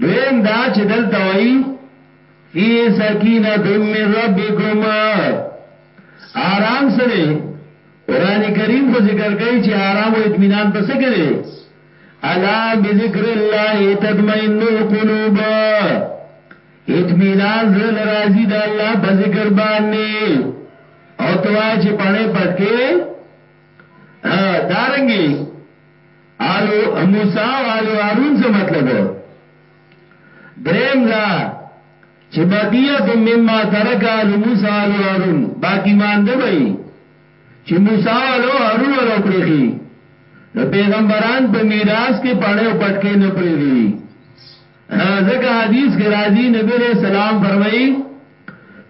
دویم دا چې دلته وایي فی سکینه من ربکم آرام سره قران کریم خو ذکر کوي چې آرام او اطمینان پس کړي الا بذکر الله تطمئن القلوب اطمینان زل راضی د الله په ذکر باندې او توا چې پړې پټکي دارنګي آلو موسی او آلو هارون څه مطلب دریم دا چې بقیت مما ترک آلو موسی آلو هارون باقی مانده وي چې موسی او هارون ولو پرېږي نو پیغمبران په میراث کې پړې او پټکې نه پرېږي ځکه حدیث کې راځي نبی عليه السلام فرمایي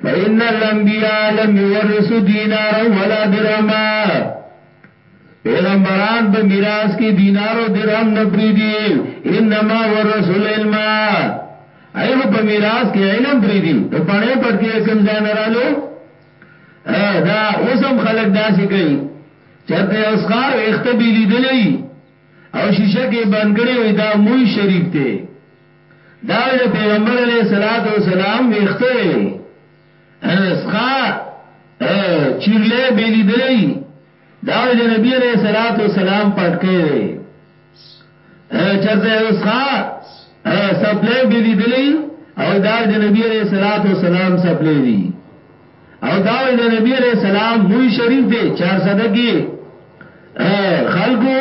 فإن الأنبياء لم يورثوا دينارا ولا درهما پیغمبران په میراث کې دینار او درهم نه پریدي انما ورسول علم ایغه په میراث کې علم پریدي ته پړې پټ کې کوم ځای نه رالو دا اوسم خلک داسې کوي چرته اوسخار اختبی لیدلې او شیشه کې بند کړي وي دا موي شریف ته دا د پیغمبر علیه الصلاۃ والسلام ویخته سخا چیرلې بیلی دلی دا د نبی علیہ الصلوۃ والسلام پټکې دی چرته سخا سپلې بیلی دلی او دا د نبی علیہ الصلوۃ والسلام سپلې دی او دا د نبی علیہ السلام موی شریف دی 400 کې خلقو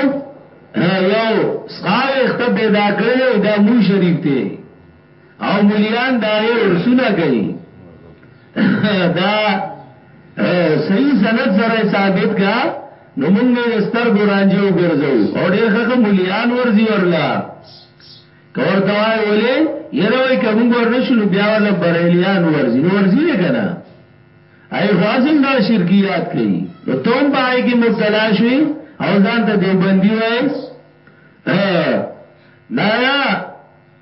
یو سخا وخت پیدا کړو دا موی شریف دی او مليان دا غي ورسونه کوي دا صحیح سند سره ثابت کا نو موږ به ستر ګورانجي وګرځو او ډېر خخه مليان ورزي ورلا کور توای ولې یره وای کوم ورنشلو بیا ورل بریلیان ورزي نو ورزي نه کنه ای خاصم دا شرکیات کوي نو تم پای کې مبتلا شوي او ځان ته دیوبندي وای ا نایا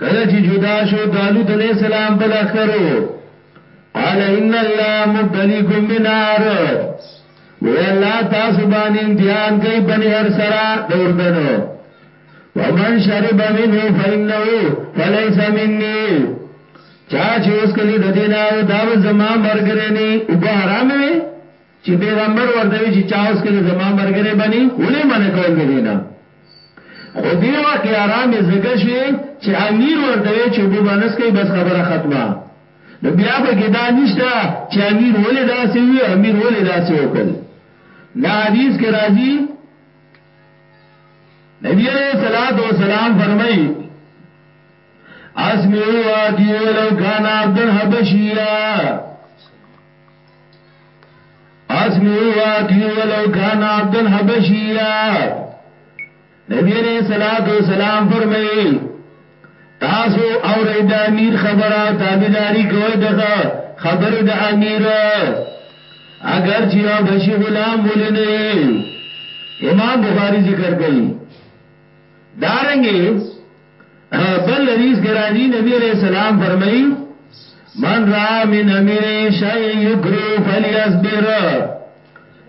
کله چې جدا شو دالوت علیہ السلام په لخرو قال ان الله مبتليكم بنار وی الله تاسو باندې امتحان کوي بني هر سرا دوردنو ومن شرب منه فإنه فليس مني چا چې اوس کلی د دینه او دا زما مرګ رني او به حرام وي چی پیغمبر ورته وی چی چا اوس کله زما مرګره بنی ولی منه کول دی نه خو دی واقع آرام زکه شوی چې امیر ورته وی چې بو بنس کوي بس خبره ختمه نو بیا په کې دا نشته چې امیر ولې داسې وی امیر ولې داسې وکړ دا حدیث کې راځي نبی علیہ الصلوۃ والسلام فرمایي اسمعوا واتیو لو کان عبد الحبشیہ اسمی واتی ولو کان عبد الحبشیہ نبی علیہ الصلوۃ والسلام فرمایي تاسو اور د امیر خبره او تابعداري کوئ دغه خبره د امیر اگر چې او بشي غلام ولنه امام بخاری ذکر کوي دارنګي او بل حدیث کې راځي نبی عليه السلام فرمایي من را من امیر شای یکرو فلیصبر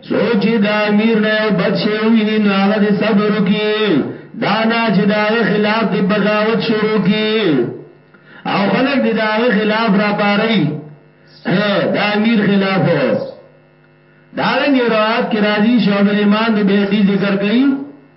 سوچ دا امیر نه یو بد شی ویني نو هغه دې صبر وکي دا نه چې دا خلاف دې بغاوت شروع کی او خلک دې دا خلاف را پاري دا امیر خلاف دا رنګ روایت کې راځي شعب الایمان دې به دې ذکر کړي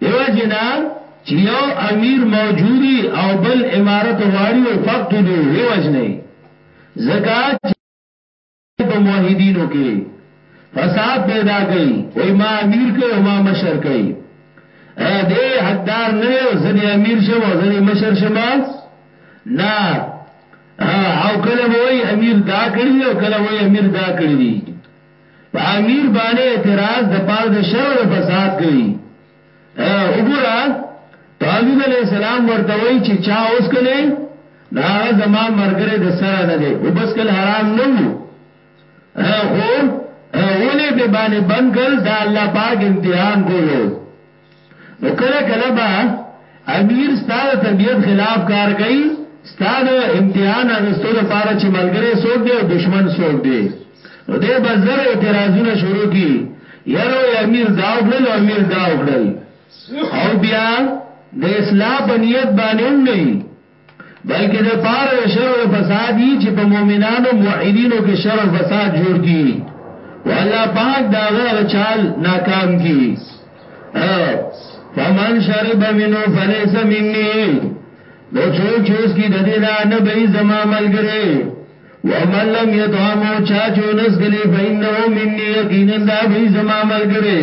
دیو جنا چی یو امیر موجودی او بل امارت غواړی او فقط دی وی وجنه زکا چی په موحدینو کې فساد پیدا کړي وای ما امیر کړي او ما مشر کړي ا دې حقدار نه یو زدي امیر شم او زدي مشر شم نه او کله وای امیر دا کړی او کله وای امیر دا کړی په امیر باندې اعتراض د پاره د شر او فساد کوي وګوره طالب علیہ السلام ورته وی چې چا اوس کله ناغه زما مرګره د سره نه دی او بس کله حرام نه وو خو ولې به باندې بند کړ دا الله پاک امتحان کولو نو کله کله با امیر ستاره طبیعت خلاف کار کوي ستاره امتحان اغستو لپاره چې ملګری څوک دی او دشمن څوک دی نو دې بزر اعتراضونه شروع کی یره امیر دا وکړل او امیر دا وکړل او بیا د اصلاح په نیت باندې هم نه بلکې د پاره د شر او فساد یي چې په مؤمنانو موحدینو کې شر او فساد جوړ کی او الله پاک دا غره چال ناکام کی فمن شرب منو فلیس منی نو څوک چې اس کی د دې نه نه به زما ملګری ومن لم يطعمو چا چونس گلی فإنه منی یقینا دا به زما ملګری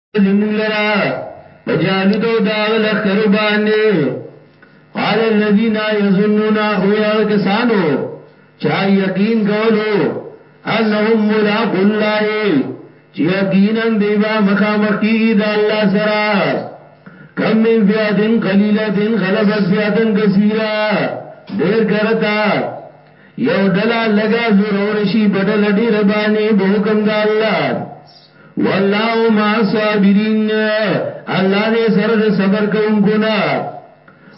دی مونږ لرا په جالوت او داغ لخکرو باندې قال الذين يظنون او یا کسانو چا یقین کولو انهم ملاق الله چې یقینا دیوا مخامخ کیږي د الله سره کم من فیاتن قلیلتن غلبت فیاتن کثیره ډیر کرتا یو ډلا لگا زور ورشی بدل ډیر باندې به حکم د الله والله مع الصابرین الله دې سره د صبر کوونکو نه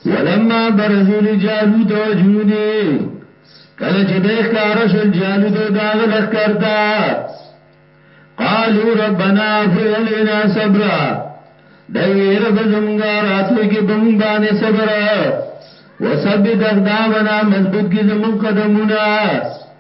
ولما برزو لجالوت وجنوده کله چې د ښکار شول جالوت او داغ لخ کرتا قالو ربنا افرغ علينا صبر دوی رب زمونږه راتلو کې بمون باندې صبر وثبت اقدامنا مضبوط کی زمون قدمونه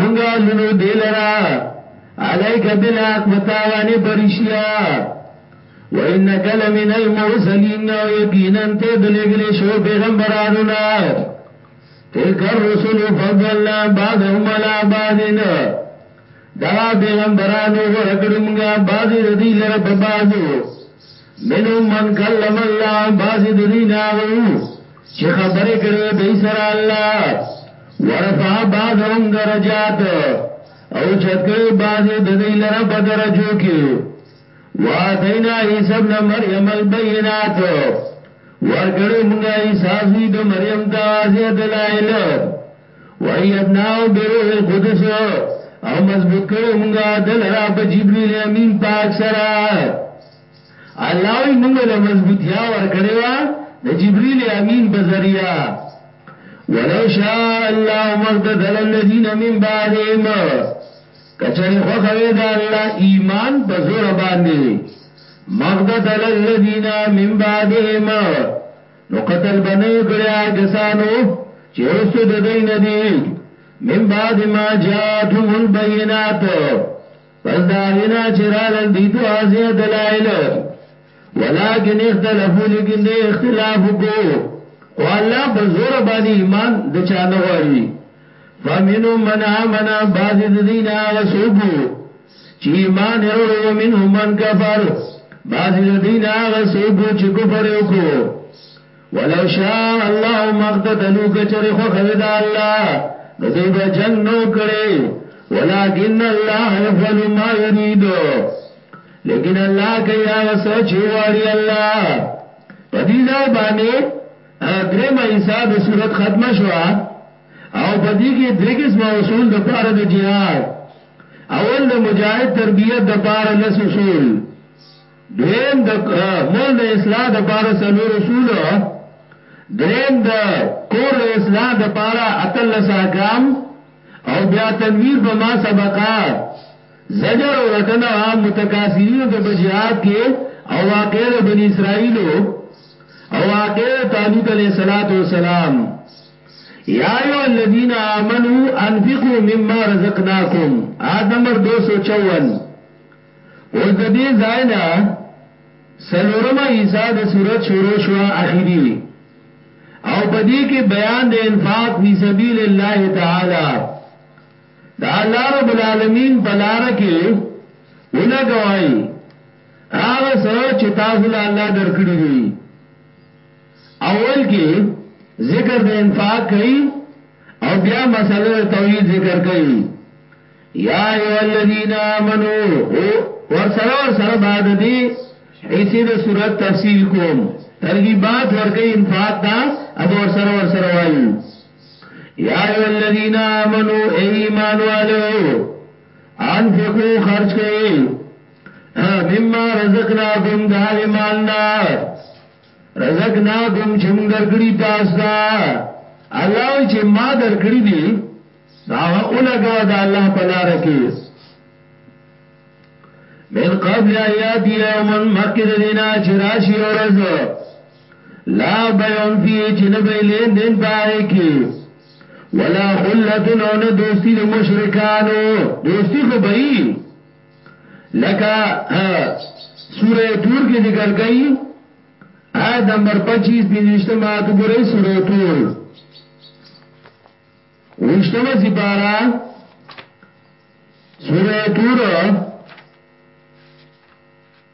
مونږه لونو دی لرا علیک بالحق بتاوانی پرشتیا و انک لمن المرسلین او یقینا ته دلګل شو پیغمبرانو نا تلک الرسل فضلنا بعضهم على بعض دا پیغمبرانو ورکړو مونږه بعضی ردی لره په بعضو منهم من کلم الله بعضی ددین آغیو چه خبر کرے دی سر اللہ ورفع بعضهم درجات او چت کرے بعضی ددی لرا بدرجو کی واتینا عیسی ابن مریم البینات ورکڑے منگا عیسی زوی د مریم تا واضح دلائل وَأَيَّدْنَاهُ بِرُوحِ الْقُدُسِ او مضبوط کړو مونږه دلرا په جبريل امين پاک سره الله وي مونږه له مضبوطیا ور کړی و د جبريل امين په ذریعہ ولو شاء الله مقتدل الذين من بعدهم کچره خو خوي دا الله ایمان په زور باندې مقتدل الذين من بعدهم نو قتل بنه کړیا کسانو چې ورستو د دین دی من بعد ما جاتهم البینات پس دا غنا چې رالل دی تو ازیا دلایل ولکن اختلافو لیکن دی اختلاف کو او الله په زور باندې ایمان د چا نه غواړي فمنو من امنا بعض الذين وسوقوا چی ایمان یې وروړو ومنهم من کفر بعضی د دوی نه هغه څوک وو چې کفر یې وکړو ولو شاء الله مقتتلو کچری خو خوی دا الله نو دوی به جنگ نو کړي ولكن الله يفعل ما يريد لیکن الله کوي هغه سوچ واري الله په دې ځای باندې درې مېسا د صورت ختمه شو او په دې کې درې قسمه اصول د پاره د جهاد اول د مجاهد تربیت د پاره لس اصول دویم د مول د اصلاح د پاره سلور اصول دریم د کور د اصلاح د پاره اتلس احکام او بیا تنویر په ما سبقا زجر او رټنه متکاسرینو د بجهاد کې او واقع د بنی اسرائیلو او واقع طالوت علیہ السلام یا ایها الذین آمنو انفقوا مما رزقناکم آد نمبر 254 اوس د دې ځای نه سلورمه حصہ د صورت شروع شو اخیری او پدې کې بیان د انفاق فی سبیل الله تعالی دا الله رب العالمین په لار کې ولګوي هغه څه چې تاسو له الله درکړي دي اول کې ذکر د انفاق کوي او بیا مسله د توحید ذکر کوي یا ایو الذین آمنو او ور سره ور سره بعد دی ایسی د صورت تفصیل کوم ترغیبات ورکې انفاق دا اب ور سره ور سره وایي یا ایو الذین آمنو ای ایمان والو انفقو خرج کړئ مما رزقناکم دا مالنا رزقناکم چې موږ درکړي تاسو ته الله وی چې ما درکړي دي هغه اولګاو د الله په لار کې من قبل ایات یوم مکر دینا چراشی اورز لا بیون فی چنب لین دین پائے کی ولا خلتن او نه دوستی د مشرکانو دوستی خو بئی لکه سوره تور کې ذکر کړي آیت نمبر 25 بنشتم آیت ګورې سوره تور وشتمه سپارا سوره تور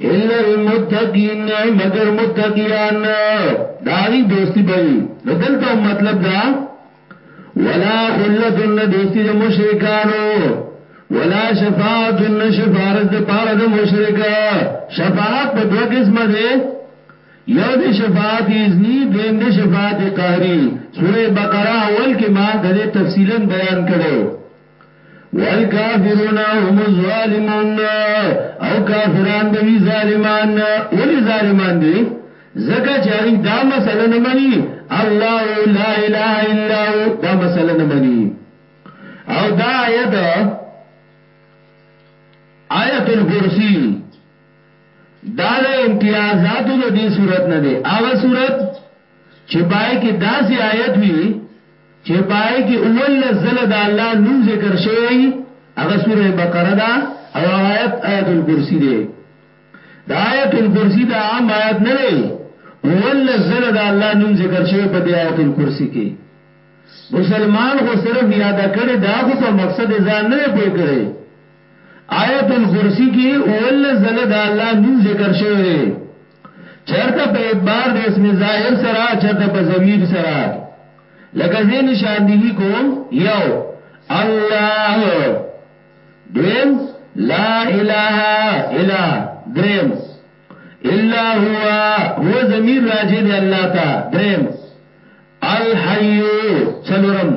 الا المتقین مگر متقیان داغي دوستی بئی نو دلته مطلب دا ولا خلتن دوستی د مشرکانو ولا شفاعت النشفارس د پاره د مشرک شفاعت په دوه قسمه ده یو د شفاعت اذنی دیم د شفاعت قهری سوره بقره اول کې ما د دې تفصیلا بیان کړو والکافرون هم الظالمون او کافران دی ظالمان ولی ظالمان دی زکه چې هغه دا مسله نه مني الله لا اله الا هو دا مسله نه مني او دا آیت آیت الکرسی دا د امتیازاتو د دې صورت نه دی هغه صورت چې پای کې داسې آیت وي چې پای کې اول زل د الله نوم ذکر شوی هغه سوره بقره ده او آیت آیت الکرسی ده د آیت الکرسی دا عام آیت نه دی اول زل د الله نوم ذکر شوی په دې آیت الکرسی کې مسلمان خو صرف یاد کړي دا خو په مقصد ځان نه پوي کړي آیت الکرسی کې اولس ځله د الله نوم ذکر شوی دی چرته په اعتبار د اسم ظاهر سره چرته په ضمیر سره لکه زه نشاندهی کوم یو الله دویم لا اله الا دریم الا هو هو ضمیر راجه دی الله تا دریم الحیو څلورم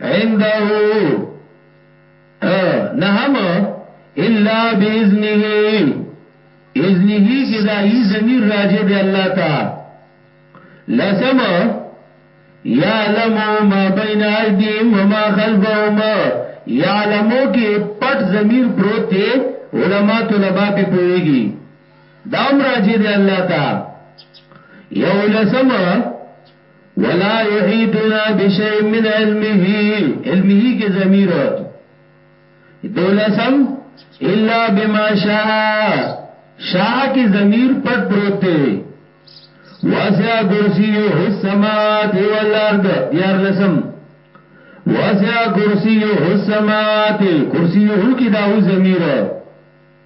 عنده نهم الا باذنه اذنه کې دا یي ضمیر راجه دی الله تا لسم یعلم ما بین ایدیم وما خلفهم یعلمو کې پټ ضمیر پروت دی علما طلبا په پويږي دام راجه دی الله تا یو لسم ولا يحيطون بشيء من علمه علمه کې ضمیر دولسم الا بما شاء شاء کې ضمیر پټ پروت دی واسع کرسیه السماوات والارض دیار لسم واسع کرسیه السماوات کرسیه کې داو ضمیر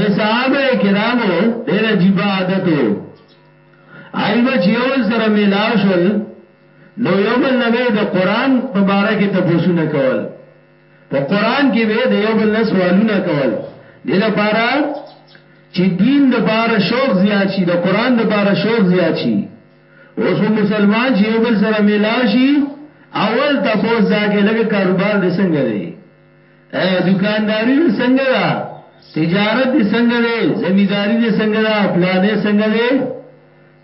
د صحابه کرامو ډېر عجیب عادت وو آی بچ یو سره ملاو شول نو یو بل نبی د قران په باره کې تاسو نه کول په قران کې به د یو بل سوالونه کول دې لپاره چې دین د بار شوق زیات شي د قران د بار شوق زیات شي اوس مسلمان چې یو بل سره ملاو شي اول تاسو ځکه لګ کاروبار دې څنګه دی دکانداری دې څنګه ده تجارت دې څنګه ده زمینداری دې څنګه ده پلانې څنګه ده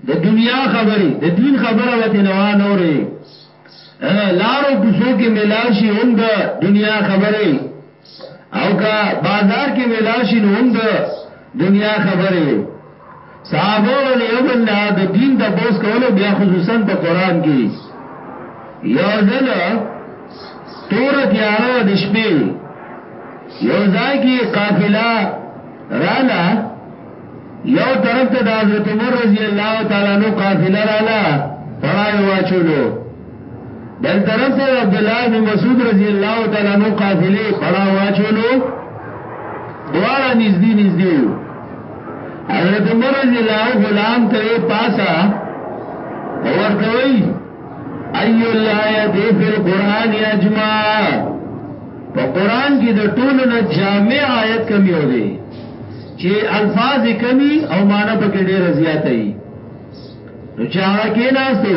د دنیا خبرې د دین خبره وته نه وانه اوري لارو کوڅو کې ملاو شي هم د دنیا خبرې او کا بازار کې ملاو شي نو هم د دنیا خبرې صحابه ول یو بل نه د دین د پوس کولو بیا خصوصا په قران کې یو ځل تور تیارو د شپې یو ځای کې قافله رااله یو طرف ته د حضرت عمر رضی الله تعالی نو قافله رااله پړای واچولو بل طرف ته عبد الله بن مسعود رضی الله تعالی عنہ قافله پڑا واچولو دواړه نږدې نږدې وو حضرت عمر رضی الله غلام ته پاسا ورته وی اي الايات في القران اجمع په قران کې د ټولو نه جامع آیت کمی و دی چې الفاظ کمی او معنی پکې ډېر زیات وي نو چا کې ناستو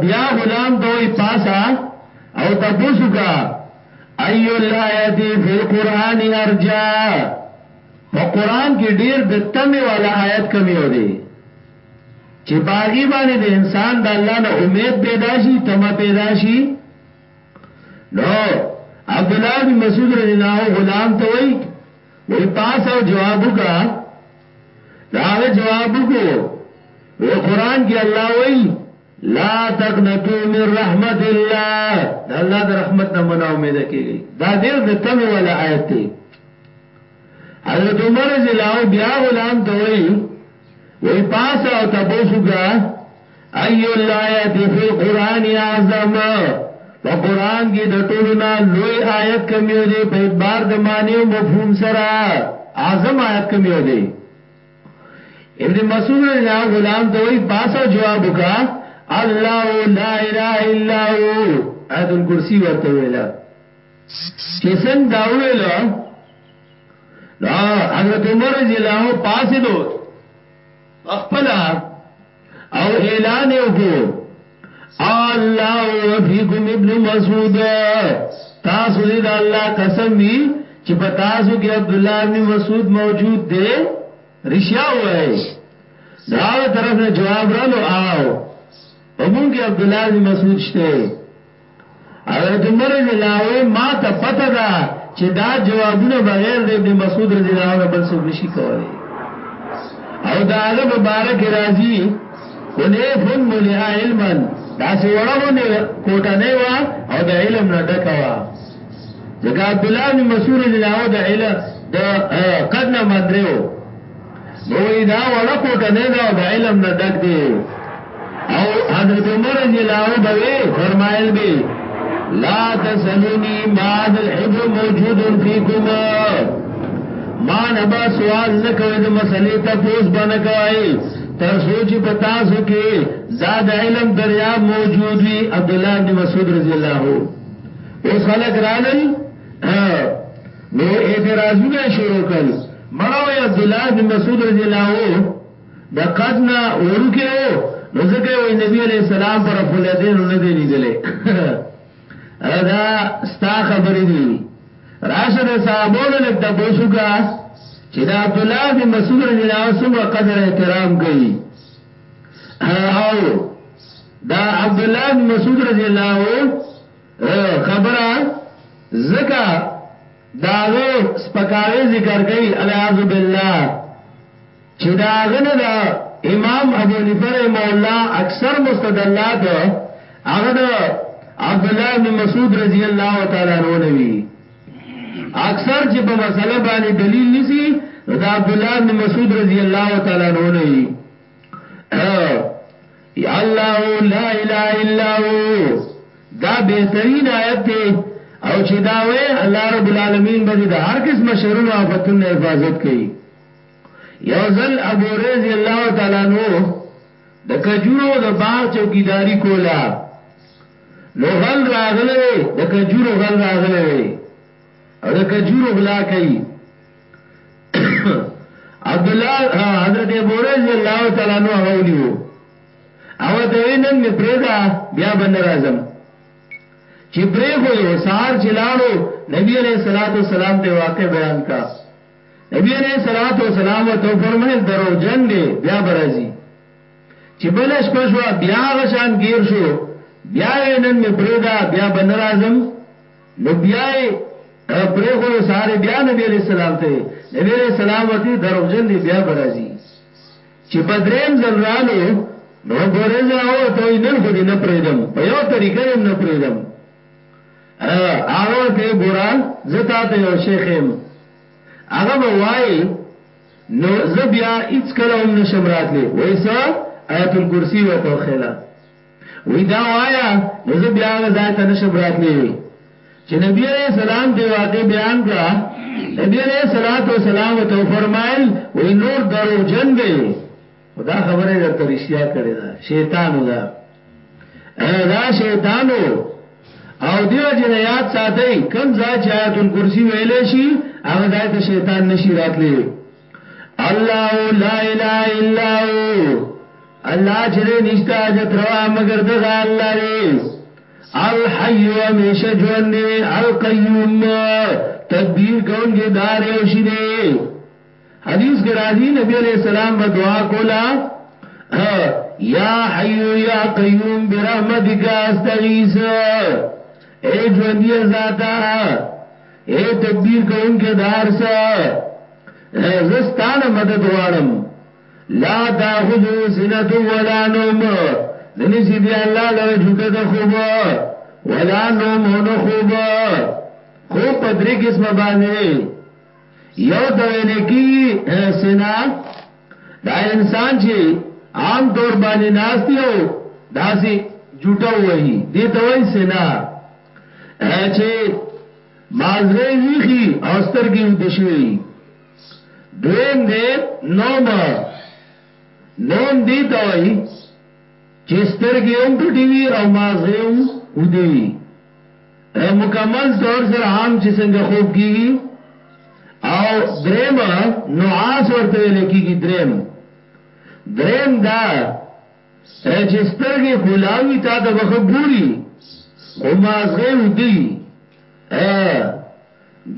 بیا غلام ته وای پاسا او تاسو کا ایو الایات فی القرآن ارجا په قران کې ډیر د تمه والا آیت کم یو دی چې باغی باندې د انسان د الله نه امید پیدا شي تمه پیدا شي نو عبد الله بن مسعود رضی الله غلام ته وای وای پاسا او جواب وکړه دا غ جواب کو وی قرآن کی اللہ وی لا تقنتو من رحمت اللہ دا اللہ دا رحمت نا منا امیدہ کی گئی دا دیر دا تم والا آیت تی حضرت عمر زلاو بیا غلام توئی وی پاسا او تپوسو کا ای الایت فی القرآن اعظم په قرآن کې د ټولو نه لوی آیت کوم یو دی په اعتبار د معنی او مفهوم سره اعظم آیت کوم یو دی ابن مسعود رضی الله غلام ته وی پاسو جواب وکا الله لا اله الا هو آیت الکرسی ورته ویلا چې څنګه دا ویل نو حضرت عمر رضی الله پاسې دوت خپلا او اعلان یو کو الله فیکم ابن مسعود تاسو دې د الله قسم وی چې په تاسو کې عبد الله ابن مسعود موجود دی رشیا وای دا طرف نه جواب رالو آو په مونږ کې عبد الله ابن مسعود شته حضرت عمر رضی الله عنه ما ته پته ده چې دا جوابونه بغیر د ابن مسعود رضی الله عنه بل څوک نشي کولای او دا هغه مبارک راضی انیف ملیا علما دا سی وړونه کوټه نه وا او د علم نه ډکا وا ځکه عبد الله بن مسعود رضی الله عنه د علم د قد نه مندرو وی دا وړه کوټه نه دا د علم نه ډک دی او حضرت عمر رضی الله عنه به فرمایل به لا تسلونی ما ذل حبر موجود فیکم ما نبا سوال نکوي د مسلې ته پوس باندې کوي تر سوچ په تاسو کې زاد علم دریاب موجود وي عبد الله بن مسعود رضی الله عنه اوس خلک رالل نو اعتراضونه شروع کړل مړه وي عبد الله بن مسعود رضی الله عنه د قد نه وړوکه وو نو ځکه وي نبی علی السلام پر فلیدین نه دی لیدلې ادا ستا خبرې دي راشه د صحابونو لږ د بوسو کا چې د عبد الله بن مسعود رضی الله عنه څومره قدر احترام کوي او دا عبد الله بن مسعود رضی الله عنه خبره ځکه د هغه سپکاوی ذکر کوي الیاذ بالله چې دا غنه د امام ابو حنیفه رحم الله اکثر مستدلات هغه د عبد الله بن مسعود رضی الله تعالی عنہ نوي اکثر چې په مسله باندې دلیل نسی دا عبد الله بن مسعود رضی الله تعالی عنہ نوي یا الله لا اله الا هو دا بهترین آیت دی او چې دا وې الله رب العالمین به د هر قسم شرونو آفتونو حفاظت کوي یو ځل ابو رضی الله تعالی نو د کجورو د باغ چوکیداری کولا نو غل راغله د کجورو غل راغله او د کجورو غلا کوي عبد الله حضرت ابو هريره رضی الله تعالی عنہ غونیو او ته وینن می پریدا بیا بن راځم چې پری خو دو سار چلاړو نبی علیہ الصلوۃ والسلام ته واقع بیان کا نبی علیہ الصلوۃ والسلام تو فرمایل درو جن دی بیا برازي چې بلش پښوا بیا غشان گیر شو بیا وینن می پریدا بیا بن راځم نو بیا یې پرېښودو، سهار یې بیا نبي علیه السلام ته وې، نبي علیه السلام ورته وې، دروغجن دی بیا به راځي. چې په درېیم ځل رالو، نو ابو رضا ورته وې، نن خو دې نه پرېږدم، په یوه طریقه دې هم نه پرېږدم. هغه ورته وې، ګوره زه تا ته یو شی ښیم، هغه به وایې، نو زه بیا هېڅکله هم نه شم راتلی. وایي څه؟ ایت الکرسي ورته وښیله. وی دا وایا نو زه بیا هغه ځای ته نشم راتلی چې نبی علیہ السلام ته واقع بیان کړه نبی علیہ الصلوۃ والسلام ته فرمایل وی نور دروغ جن دی خدا خبره درته رښتیا کړی دا شیطانو دا دا شیطانو او دیو جن یاد ساتي کم ځای چې آیت الکرسی ویلې شي هغه ځای ته شیطان نشي راتلی الله لا اله الا هو الله چې دې نشتا حاجت روا مگر دغه الله دې الحي همیشه ژوند دې القيوم تدبیر کوونکی دار یو شي دې حدیث کې راځي نبی عليه السلام به دعا کولا یا حي یا قيوم برحمتک استغیث اے ژوندۍ ذاتا اے تدبیر کوونکې دار سره زستانه مدد غواړم لا تاخذو سنت ولا نوم ننی سی دی الله لره جوته د خوب ولا نوم نو خوب خوب پدری قسم باندې یو ته ویل کی سنا دا انسان چې عام طور باندې ناشتي او داسي جوټه وهي دي ته وای سنا چې مازغه ویخي او سترګې ودشوي دویم دی نوم نوم دی ته وایي چې سترګې هم پټې وي او مازغې هم ودې وي یو مکمل طور سره عام چې څنګه خوب کیږي او دریم نعاس ورته ویل کیږي دریم دریم دا ستا چې سترګې کولاوي تا د وخه ګوري خو مازغه ودی ا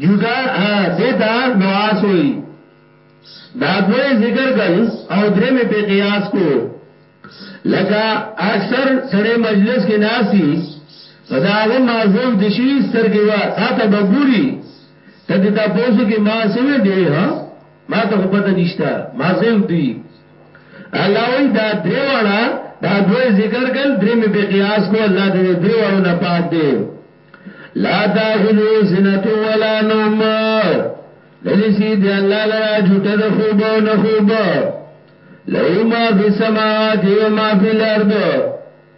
جدا ا دیتا نواس وي دا دوی ذکر کل او درې مې په قیاس کو لکه اکثر سړی مجلس کې ناسي پداغه مازغه ودی شي سترګې وا تا ته بګوري ته دې تاسو کې ما سوي دی ها ما ته په پته نشته مازغه ودی الله وی دا درې واړه دا دوی ذکر کل درې می په قیاس کو الله دې درې واړو نه پاک دی لا تاخذو سنت ولا نوم لنسی دی الله لرا جوته د خوب او نه خوب لو ما فی السماوات و ما فی الارض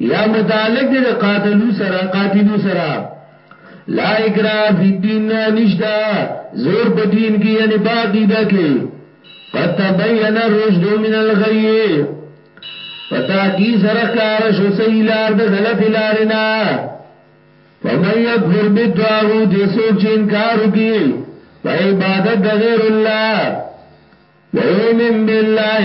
یا متعلق دی د قاتلو سره قاتلو سره لا اکراه فی الدین نشتا زور په دین کې یعنی باقیده کې قد تبین الرشد من الغی پتا کی سره کار شو صحیح لار د غلط لار نه فمن یکفر بالطاغوت سوچ انکار کی په عبادت د غیر الله ویومن بالله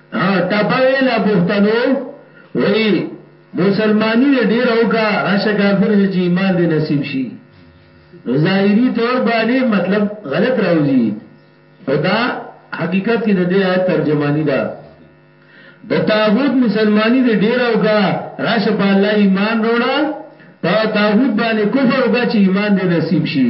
ها ټپه وی لا پښتنو وای مسلمانی دې ډیر اوکا راشه کافر چې ایمان دې نصیب شي نو ظاهری طور باندې مطلب غلط راوځي خدا حقیقت کې د دې آیت ترجمانی ده د طاغوت مسلمانی دې ډیر اوکا راشه په الله ایمان وروړه په طاغوت باندې کفر وکړه چې ایمان دې نصیب شي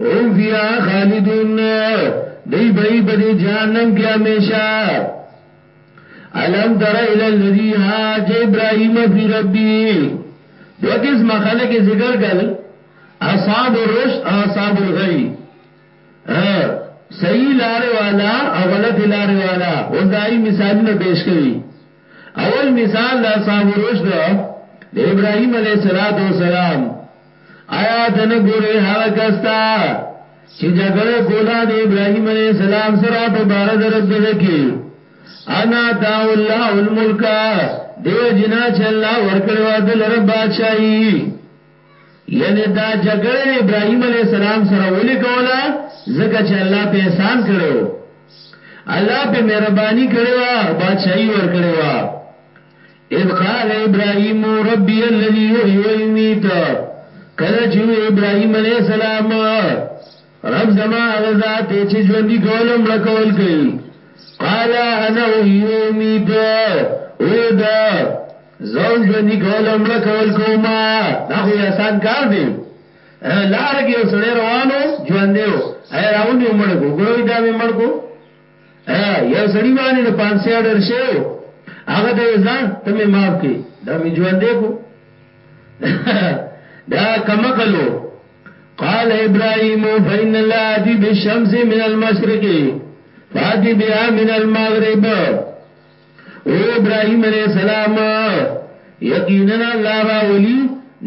هم فیا خالدون دی بئی بدی جہنم کی ہمیشہ علم تر الى الذی حاج ابراہیم فی ربی دو قسم خلق ذکر کل اصحاب الرشد او اصحاب الغی صحیح لار والا او غلط لار والا اوس دای مثالونه پیش کړي اول مثال دا صاحب رشد د ابراهيم عليه السلام آیا د نه ګوري هغه کستا چې جګړه کوله د ابراهيم عليه السلام سره په بار د رب دغه کې انا تا الله الملک دیو جنا چې الله ورکړو د لره بادشاہي یعنې دا جګړه یې ابراهیم علیه السلام سره ولې کوله ځکه چې الله په احسان کړی و الله په مهرباني کړی و او بادشاهي ورکړی و اذ قال ابراهیم ربی الذی یحیی و یمیت کله چې ابراهیم علیه السلام رب زما هغه ذات دی چې ژوندي کول او مړه کول کوي قال انا احيي واميت او دا زوم ژوندي کول او مړه کول کوما دا خو آسان کار دی لار کې وسړی روانو ژوندې و هي راونی مړ کو ګروي دا مې مړ کو یو سړی باندې د پانسي اډر شو هغه ته ځا ته مې معاف کی دا می ژوند دی کو دا کما کلو قال ابراهيم فإن الله دي بالشمس من المشرق فادي بها من المغرب او ابراهيم عليه السلام یقینا الله را ولي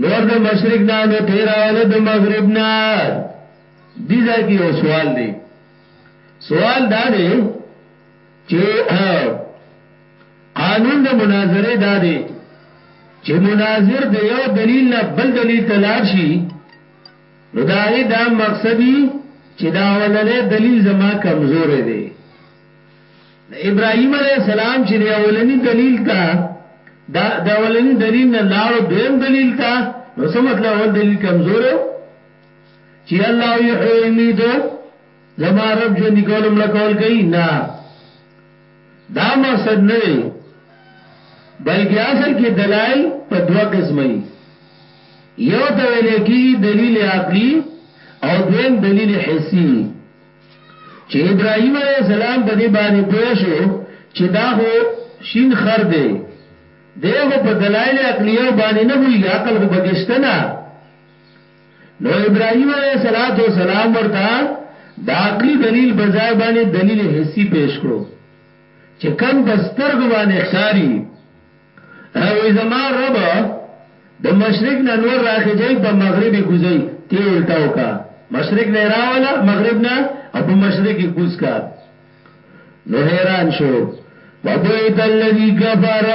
نور د مشرق نه نو تیرا ول د مغرب نه دي ځکه یو سوال دی سوال دا دی چې قانون د مناظره دا دی چې مناظر د یو دلیل نه بل دلیل ته لاړ شي نو دا یې دا مقصدی چې دا اولنې دلیل زما کمزور دی ابراهيم عليه السلام چې د اولنی دلیل ته دا د اولنی دلیل نه لاړو دویم دلیل ته نو څه مطلب اول دلیل کمزور چی اللہ یحیو امیتو زما رب جوندی کولم لکول کئی نا دا مقصد نه دی بلکې اصل کې دلایل په دوه قسمه دي یو ته ویل کی دلیل عقلی او دویم دلیل حسی چې ابراهیم علیه السلام په دې باندې پوه شو چې دا خو شین خر دی دغه په دلایل عقلیه باندې نه وی عقل خو بګشتنه نو ابراهيم عليه صلوات و سلام ورته د عقلي دليل په ځای باندې دليل حسي پېښ کړو چې کم په سترګو باندې ښکاري وې زما رب د مشرق نه نور راخجای په مغرب کوزي تی الټاو کا مشرق نه راولا مغرب نه او په مشرق کوز کا نو حیران شو وبویت الذی کفر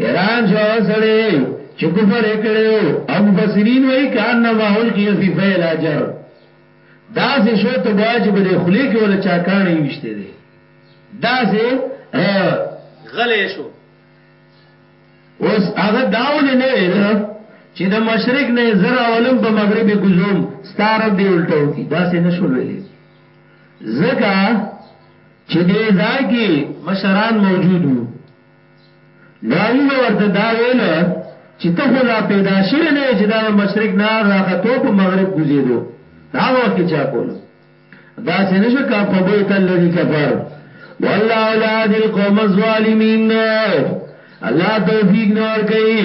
حیران شو سړی چې کفر کړو او مفسرین وایي کانما القی فی فیل اجر دا سه شو ته واجب دی خلی کې ولا چا کانه یوشته دی دا سه غلې شو اوس هغه داول نه ویل چې د مشرق نه زرا ولم په مغربي کوزوم ستارب دی الټو کی دا سه نشول ویلې زکا چې دې ځای کې مشران موجود وو ناوی به ورته دا ویل چې ته خو لا پیدا شوی نه چې دا مشرق نه راختو په مغرب ګوزیدو دا وخت چا کولو دا څنګه شو کا په بیت الذی کفر والله اولاد القوم الظالمین الله توفیق نور کوي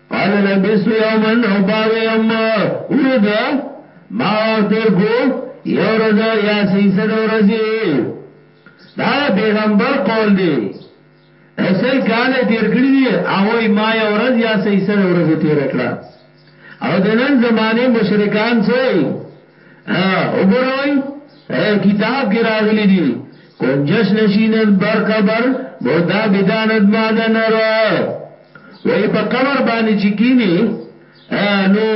قال لبس یوما او بعض یوم اورد ما وقت تیر کو یو رضا یا سیسد و رضی دا پیغمبر قول دی ایسل کال تیر کړی دی هغه ما یو رض یا سیسد و رضی تیر کړه او د نن زمانه مشرکان سوئی وګوروي کتاب کې راغلي دي کوم جس نشینت بر قبر مردا بدانت ماده نر وای په قبر باندې چې کینی نو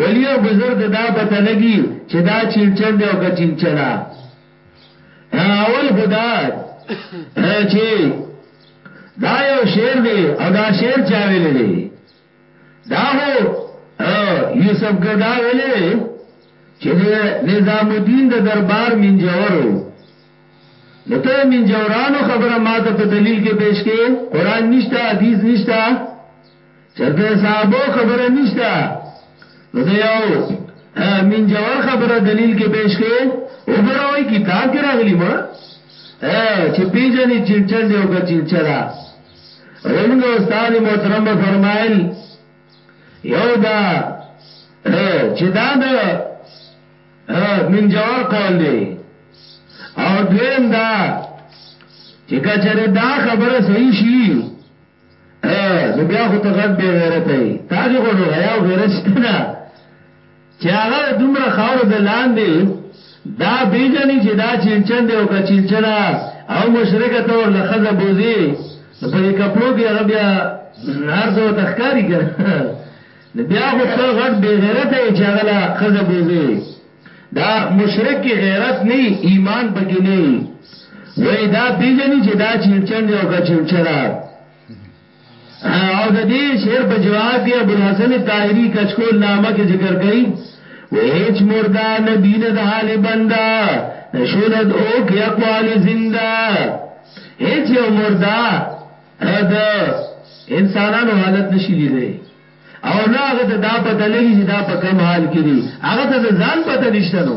ولی او بزرگ دا پته لګي چې دا چینچن دی او که چینچنا اول خدا چې دا یو شعر دی او دا شعر چا ویل دی دا هو یوسف ګدا ویلې چې د نظام الدین د دربار منجورو نو ته منجورانو خبره ماته په دلیل کې پیش کې قران نشته حدیث نشته چرته صحابه خبره نشته نو ته یو منجور خبره دلیل کې پیش کې وګوره وای کتاب کې راغلی مړه چې پیژنې چنچل دی او که چنچلا زمونږ استاد محترم به فرمایل یو دا چې دا د منجور قول دی او دویم دا چې کچره دا خبره صحیح شي نو بیا خو ته غږ به غیرت ای تا کې خو غیا او غیرت شته نه چې هغه د دومره خاورو د لاندې دا بیجنی چې دا چیلچن دی او که چیلچنا او مشرکه تور لخذ بوزي په دې کپړو کې هغه بیا هر څو تخکاری کړ بیا خو ته غټ بی غیرت یې چې هغه لا خزه بوزي دا مشرک کی غیرت نه ایمان پکې نه وای دا پیجنی چې دا چیلچن دی او که چیلچنا او د دې شعر په جواب کې ابو الحسن طاهری کچکول نامه کې ذکر کړي و هیڅ مردا نبی نه د حال بندا نشولد او کې اقوال زنده هیڅ یو مردا د انسانانو حالت نشي لیدلی او نه هغه ته دا پته لګي چې دا په کم حال کې دي هغه ته ځان پته نشته نو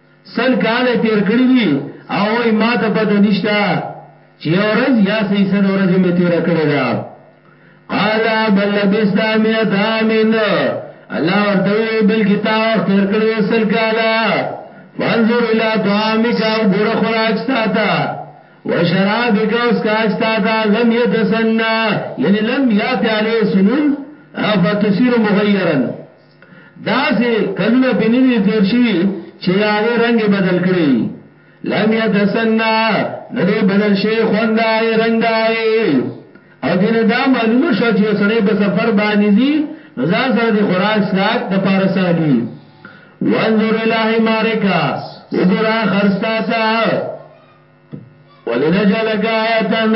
سل کاله تیر کړی دي او وای ما ته پته نشته چې یو ورځ یا سې صد ورځې مې تیر کړی دا قال بل لبست مئات عامن الله ورته وی بلکې تا وخت تیر کړی سل کاله فانظر الى طعامك او ګور خوراک ساته وشرابك او سکاک ساته لم يتسنى یعنی لم یات علی سنون فتسیر مغیرن داسې کلونه په نوی تیر شوی چې هغه رنگ بدل کړی لم یتسنا ندی بدل شي خوند هغه رنگ دا او دینه دا معلومه شو چې سړی په سفر باندې زی نو ځان سره د خوراک سکاک د پاره سالی وانظر الہی مارکا وګرا خرستا تا ولنجلک آیتن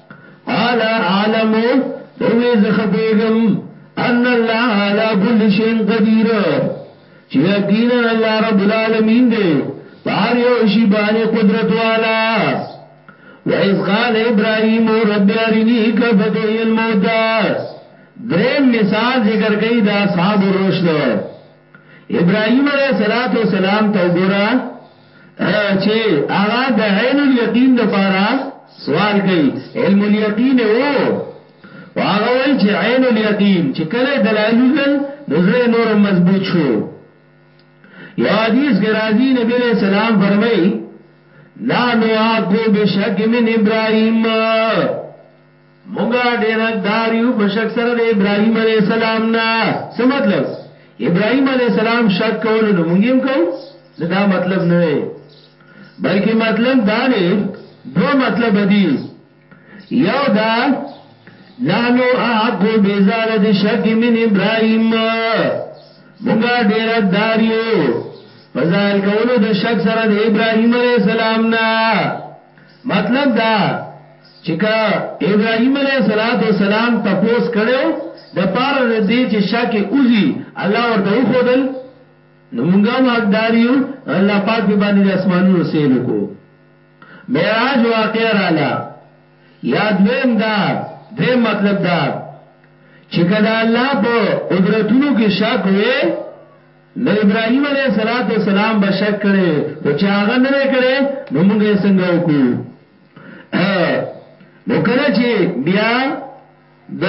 قال عالم اوی زخبیگم ان اللہ علا کل شین قدیر چه یقینا اللہ رب العالمین دے پار یوشی بانی قدرت والا و از قال ابراہیم رب ارینی کفتوی الموتا درین مثال ذکر کئی دا اصحاب الرشد ابراهيم عليه صلوات و سلام ته وګوره چې هغه د عین الیقین د پاره سوال کوي علم الیقین وو هغه وای چې عین الیقین چې کله دلایل ول نظر نور مضبوط شو یو حدیث کې راځي نبی علیہ السلام فرمایي لا نو اقو بشک من ابراهیم مونږه ډیر حقدار یو په شک سره د ابراهیم علی السلام نه څه مطلب ابراهیم علی السلام شک کول نو مونږ هم کو نه دا مطلب نه دی بلکې مطلب دا دی دو مطلب دی یو دا نحنو احق بزالت شک من ابراهیم مونږه ډیر حقدار یو فزایل کولو د شک سره د ابراهیم علی السلام نه مطلب دا چې کا ابراهيم عليه صلوات و سلام تپوس کړو د پاره د دې چې شاکه اوزي الله ورته وخدل نو مونږه هم حقدار یو الله پاک په باندې د اسمانونو سیلو کو معراج واقع رااله یاد ویم دا دې مطلب دا چې کله الله په قدرتونو کې شک وې نو ابراهيم عليه السلام به شک کړي خو چې هغه نه دی کړي نو موږ یې څنګه وکړو نو کله چې بیا د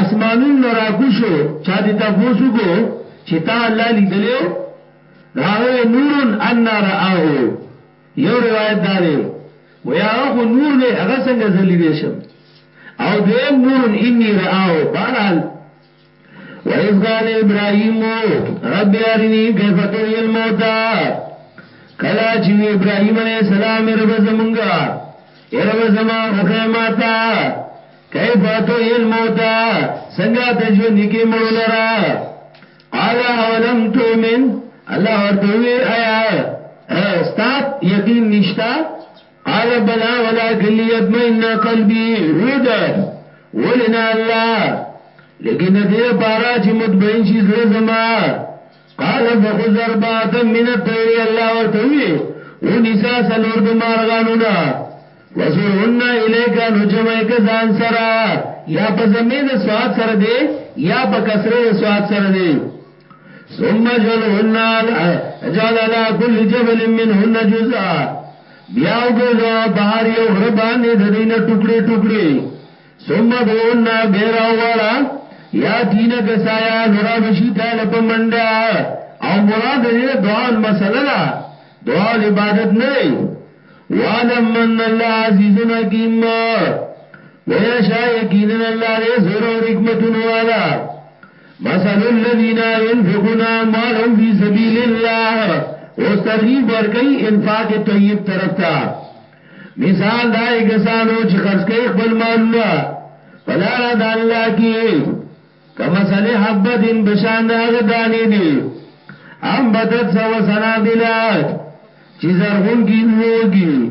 اسمانون نراکو شو چا دې تاسو کو چې تا الله لیدلو راغه نورن ان راه یو روایت دار و یا خو نور دې هغه څنګه ذلیل شم او دیم نورن انی راه بهرحال وَإِذْ قَالَ إِبْرَاهِيمُ رَبِّ أَرِنِي كَيْفَ تُحْيِي الْمَوْتَى کلا چې ابراهيم عليه السلام رب زمونږه رب زما خوخه ماتا کیف تو یل موتا څنګه ته جو نکی مړ لرا قال اولم تؤمن الله ورته وی آیا استاد یقین نشتا قال بلا ولكن ليطمئن قلبي ريدر ولنا الله لیکن دې لپاره چې مطمئن شي زړه زما قال فخذ اربعه من الطير الله ورته وی ونسا سلور د مارغانونا وزرهن الیک نو جمع کزان سرا یا په زمید سواد سره دی یا په کسره سواد سره دی ثم جلهن على جعل على كل جبل منهن جزءا بیا وګرځا بهر یو غر باندې د دینه ټوکړي ټوکړي ثم دون بیرا والا یا دینه کسایا نورا بشی تعالی په منډه او مراد دې دعا مسله ده دعا عبادت نه دی وعلم من الله عزیز حکیم ویا شای یقینا الله دې زور او حکمتونو والا مثل الذين ينفقون اموالهم في سبيل الله اوس ترغیب ورکي انفاق طیب طرف ته مثال دای کسانو چې خرج کوي خپل مالونه بلار د الله کې کما صلی حبت ان بشان داغه دانې دي ام بدت سو سنابلات چې زرغون کی وږي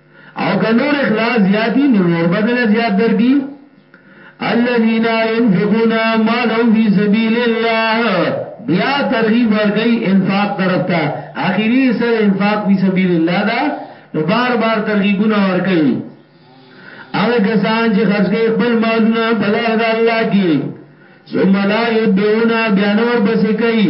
او که نور اخلاص زیاتی نو نور بدل زیات درکی الذين ينفقون مالهم في سبيل الله بیا ترغیب ورکی انفاق طرف تا آخری سر انفاق فی سبیل اللہ دا نو بار بار ترغیبونه ورکی هغه کسان چې خرج کوي خپل مالونه په لار د الله کې ثم لا يدعون بیان ور پسې کوي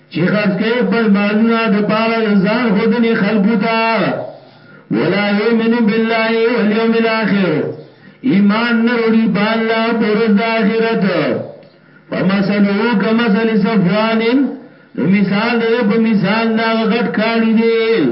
چې خرج کوي خپل مالونه د پاره ځان خودنې خلقو ته ولا یمن بالله والیوم الاخر ایمان نروړي په الله او پر د آخرت فمثله کمثل صفوان نو مثال دې په مثال دا غټ کاړي دی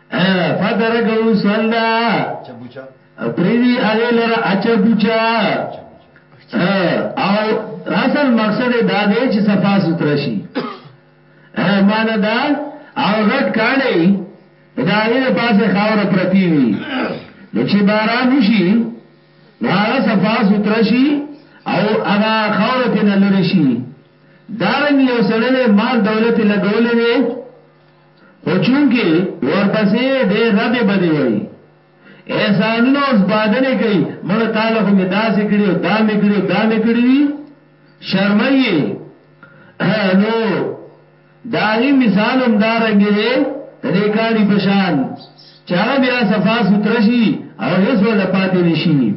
فدرګو سندا چبوچا پریدی هغه لره اچا بوچا او اصل مقصد دا دی چې صفا ستر شي معنا دا او غټ کاړي دا غیر پاسه خاور پرتی وي نو چې باران وشي نو هغه صفا ستر شي او هغه خاور ته نه لری شي دارنګ یو سړی مال دولت لګولې خو چونکه ورپسې دې ردې بدې وایي احسانونه اوس بادنې کوي مړه تاله خو مې داسې کړي او دا مې کړي او دا مې کړي دي شرمایي نو داغي مثال هم دارنګې دی د دې کاڼي په شان چې هغه بیا صفا سوتره شي او هیڅ ولا پاتې نشي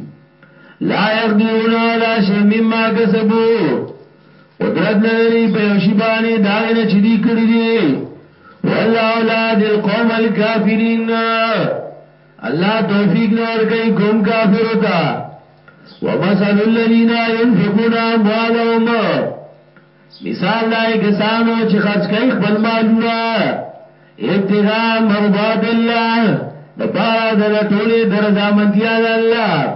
لا يقدرون على شيء مما كسبوا قدرت نه لري په یوشي باندې دا غنه چې دی کړی دی والله اولاد القوم الكافرین الله توفیق نور کوي قوم کافر ہوتا ومثل الذين ينفقون اموالهم مثال دای کسانو چې خرج کوي خپل مالونه ابتغاء مرضات الله د پاره د لټولې درځه منتیا د الله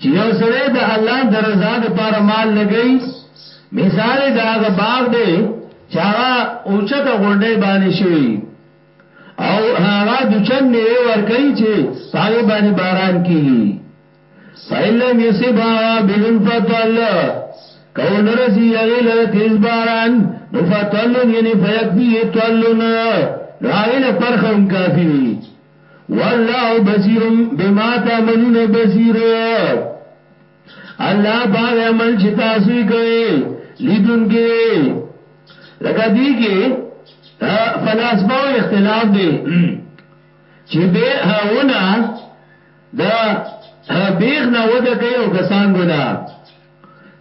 چې یو سړی د الله د رضا لپاره مال لګي مثال د هغه باغ دی چې هغه اوچته غونډې باندې شي او هغه د چن میوه ور کوي چې هغه باندې باران کیږي فإِلَّمْ يَصِبْهَا بِلُنْ فَطَلَّ کون رسی یغی لر تیز باران نو فطلن یعنی فیقبی طلن نو آغی لپرخون کافی دی والله بصیر بما تعملون بصیر الله باغ عمل چې تاسو کوي لیدون کې لکه دی کې فلسفه او اختلاف دی چې به هونه دا بیغ نه ودا کوي او کسان ګنا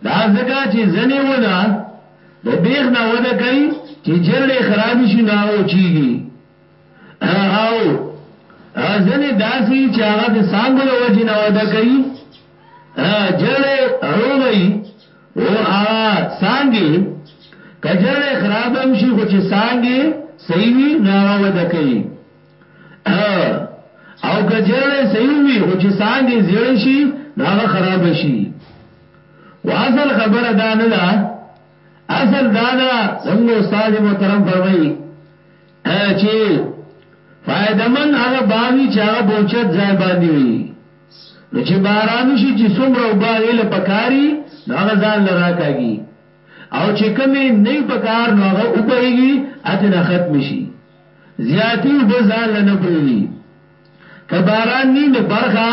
دا ځکه چې ځنی ونه د بیغ نه ودا کوي چې جرړې خراب شي نه او چیږي او ځنې داسي چې هغه د سانګو د وجې نه وده کوي جړې روغي او هغه سانګي کجړې خراب هم شي خو چې سانګي صحیح وي نو هغه وده کوي او کجړې صحیح وي خو چې سانګي زیړ شي نو هغه خراب شي واصل خبره دا نه ده اصل دا ده زموږ استاد محترم فرمایي چې فائدہ من هغه باوی چې هغه بوچت ځای باندې وي نو چې باران شي چې څومره وباغې له پکاري نو هغه ځان لراکاږي او چې کمی نه پکار نو هغه وبېږي اته نه ختم شي زیاتی وبزان لنه پریوي کباران نی نو برخه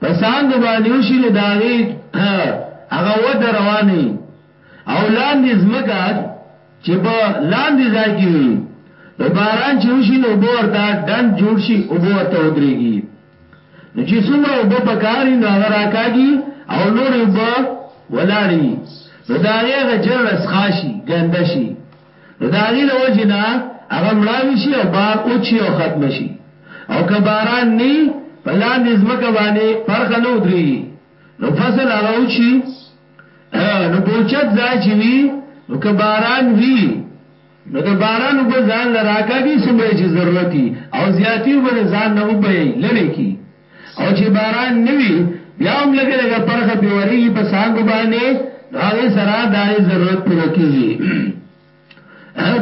پسانګ باندې وشي نو داغي هغه و رواني او لاندې زمکا چې په لاندې ځای کې وي او باران چې وشي نو وبو ورته ډنډ جوړ شي وبو ورته ودرېږي نو چې څومره وبو پکاري نو هغه راکاږي او نور وبو ولاړي نو دا هغه جر رسخاشي ګنده شي نو دا هغه د وجه نه هغه مړاوي شي او بار اوچي او ختم شي او که باران ني په لاندې ځمکه باندې پرخه نه ودرېږي نو فصل هغه وشي نو بوچت ځای چې وي نو که باران وي نو د باران وب ځان لراکاږي سمره چې ضرورتي او زیاتی وب ځان نه وبې لری کی او چې باران نوي بیا هم لګي لګه پرخه پیوريږي په سانګو باندې هغه سره دای ضرورت پوره کیږي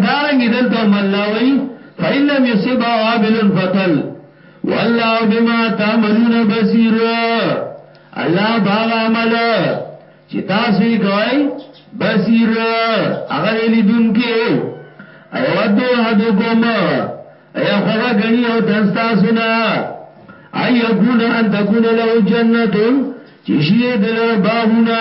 دارنګ دلته هم الله وی فإن لم يصبها وابل فطل والله بما تعملون بصير الله باغ عمل چې تاسو یې کوي بصیر هغه لیدونکې ایودو احدکم ایا خوغه غنی او تاسو سنا ایکون ان تکون له جنته چې شی دلر باغونه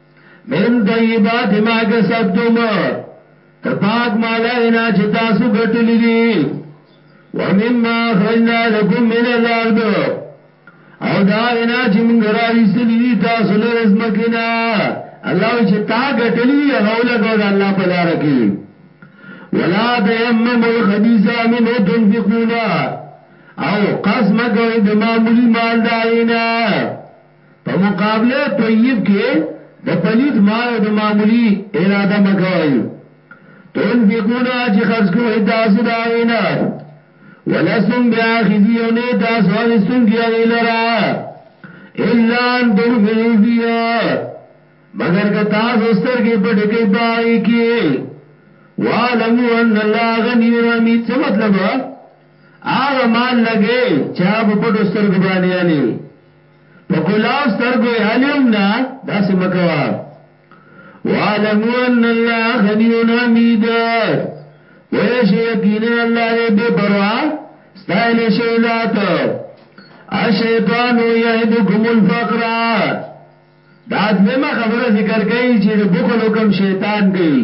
من طیبات ما کسبتم د پاک مالا نه چې تاسو ګټلې دي ومما خرجنا لكم من الارض او دا غنا چې موږ راويستلې دي تاسو له زمکینا الله چې تا ګټلې دي هغه لګو د الله په لار کې ولا تيمم الخبيث منه تنفقون او قسم کوي د معمولی مال داینا په مقابله طیب کې د پلیت مال او د معمولی اراده مکوئ تنفقون چې خرج کوئ تاسو دا غینا ولستم بیاخذی او نه تاسو اغستون کی اغیلرا الا ان تغمرو فیا مگر که تاسو سترګې په ډکې پاوي کې وعلمو ان الله غنی حمید څه مطلب هغه مال لګې چا په پټو سترګو باندې علي په کلاو سترګو یې هلیوم نه داسې مکوا وعلمو ان الله غنیون حمید ویش یقینا الله دې بے پروا ستایل شي ذات الشیطان یهدکم الفقر دا دمه خبره ذکر کوي چې د بخل حکم شیطان کوي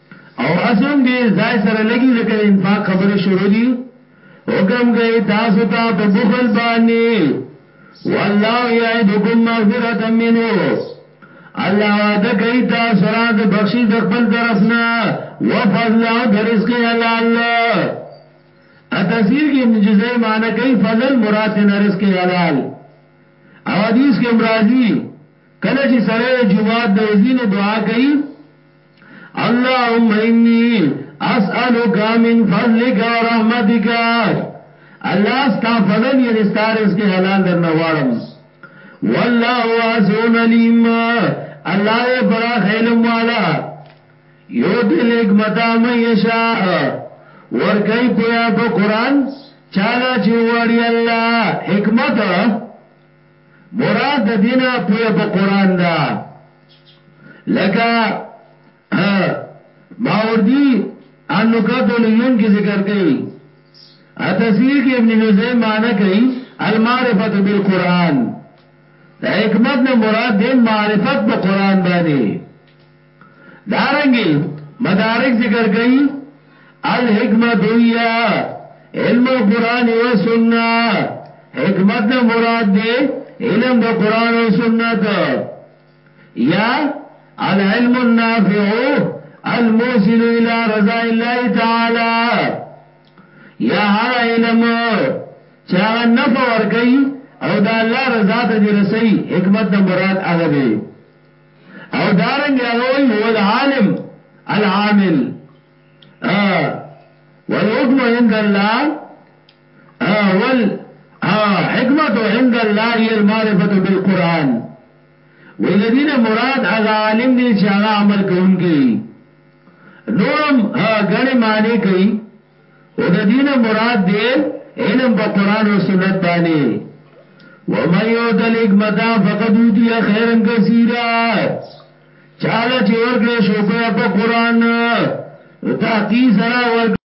او هسې هم دې ځای سره لګي ځکه د انفاق خبرې شروع دي حکم کوي تاسو ته په بخل باندې والله یعدکم مغفرة منه الله وعده کوي تاسو سره د بخشش د خپل طرف نه وفضل او د رزق حلال ا تفسیر کې ابن جزئی معنی کوي فضل مراد نه رزق حلال او حدیث کې امراضی کله چې سره جمعه د وزین دعا کوي اللهم انی اسالک من فضلک و رحمتک الله ستا فضل یې ستارس کې حلال درنه غواړم والله واسعون علیم الله یې برا خیلم والا یو دل حکمت مې یشا ورګی په قرآن چاله چې وړي الله حکمت مراد د دینا پویا په قرآن دا لکه ماوردی ان نکات الیون کی ذکر کئی اتسیر کی ابن جزئی معنی کئی المعرفت بالقرآن دا حکمت نه مراد دی معرفت په قرآن باندې دارنګي مدارک ذکر کوي الحکمت هيا علم القرآن و سنة حکمت نه مراد دي علم د قرآن و سنت یا العلم النافع الموصل الى رضا الله تعالی یا هر علم چاگه نفع ورکی او دا اللہ رضا تا دی رسی حکمت نه مراد اغده او دارنګ هغه وی هو العالم العامل ا والحكم عند الله ا وال حکمت عند الله هي المعرفه بالقران وی لدین مراد هغه عالم دی چې هغه عمل کوونکی نورم غنی معنی کوي او د دین مراد دی علم په قران او سنت باندې و مې یو د لګمتا فقط دی خیرن کثیره چاله چې ورکړې شو په قران نو تحقیق سره ورکړې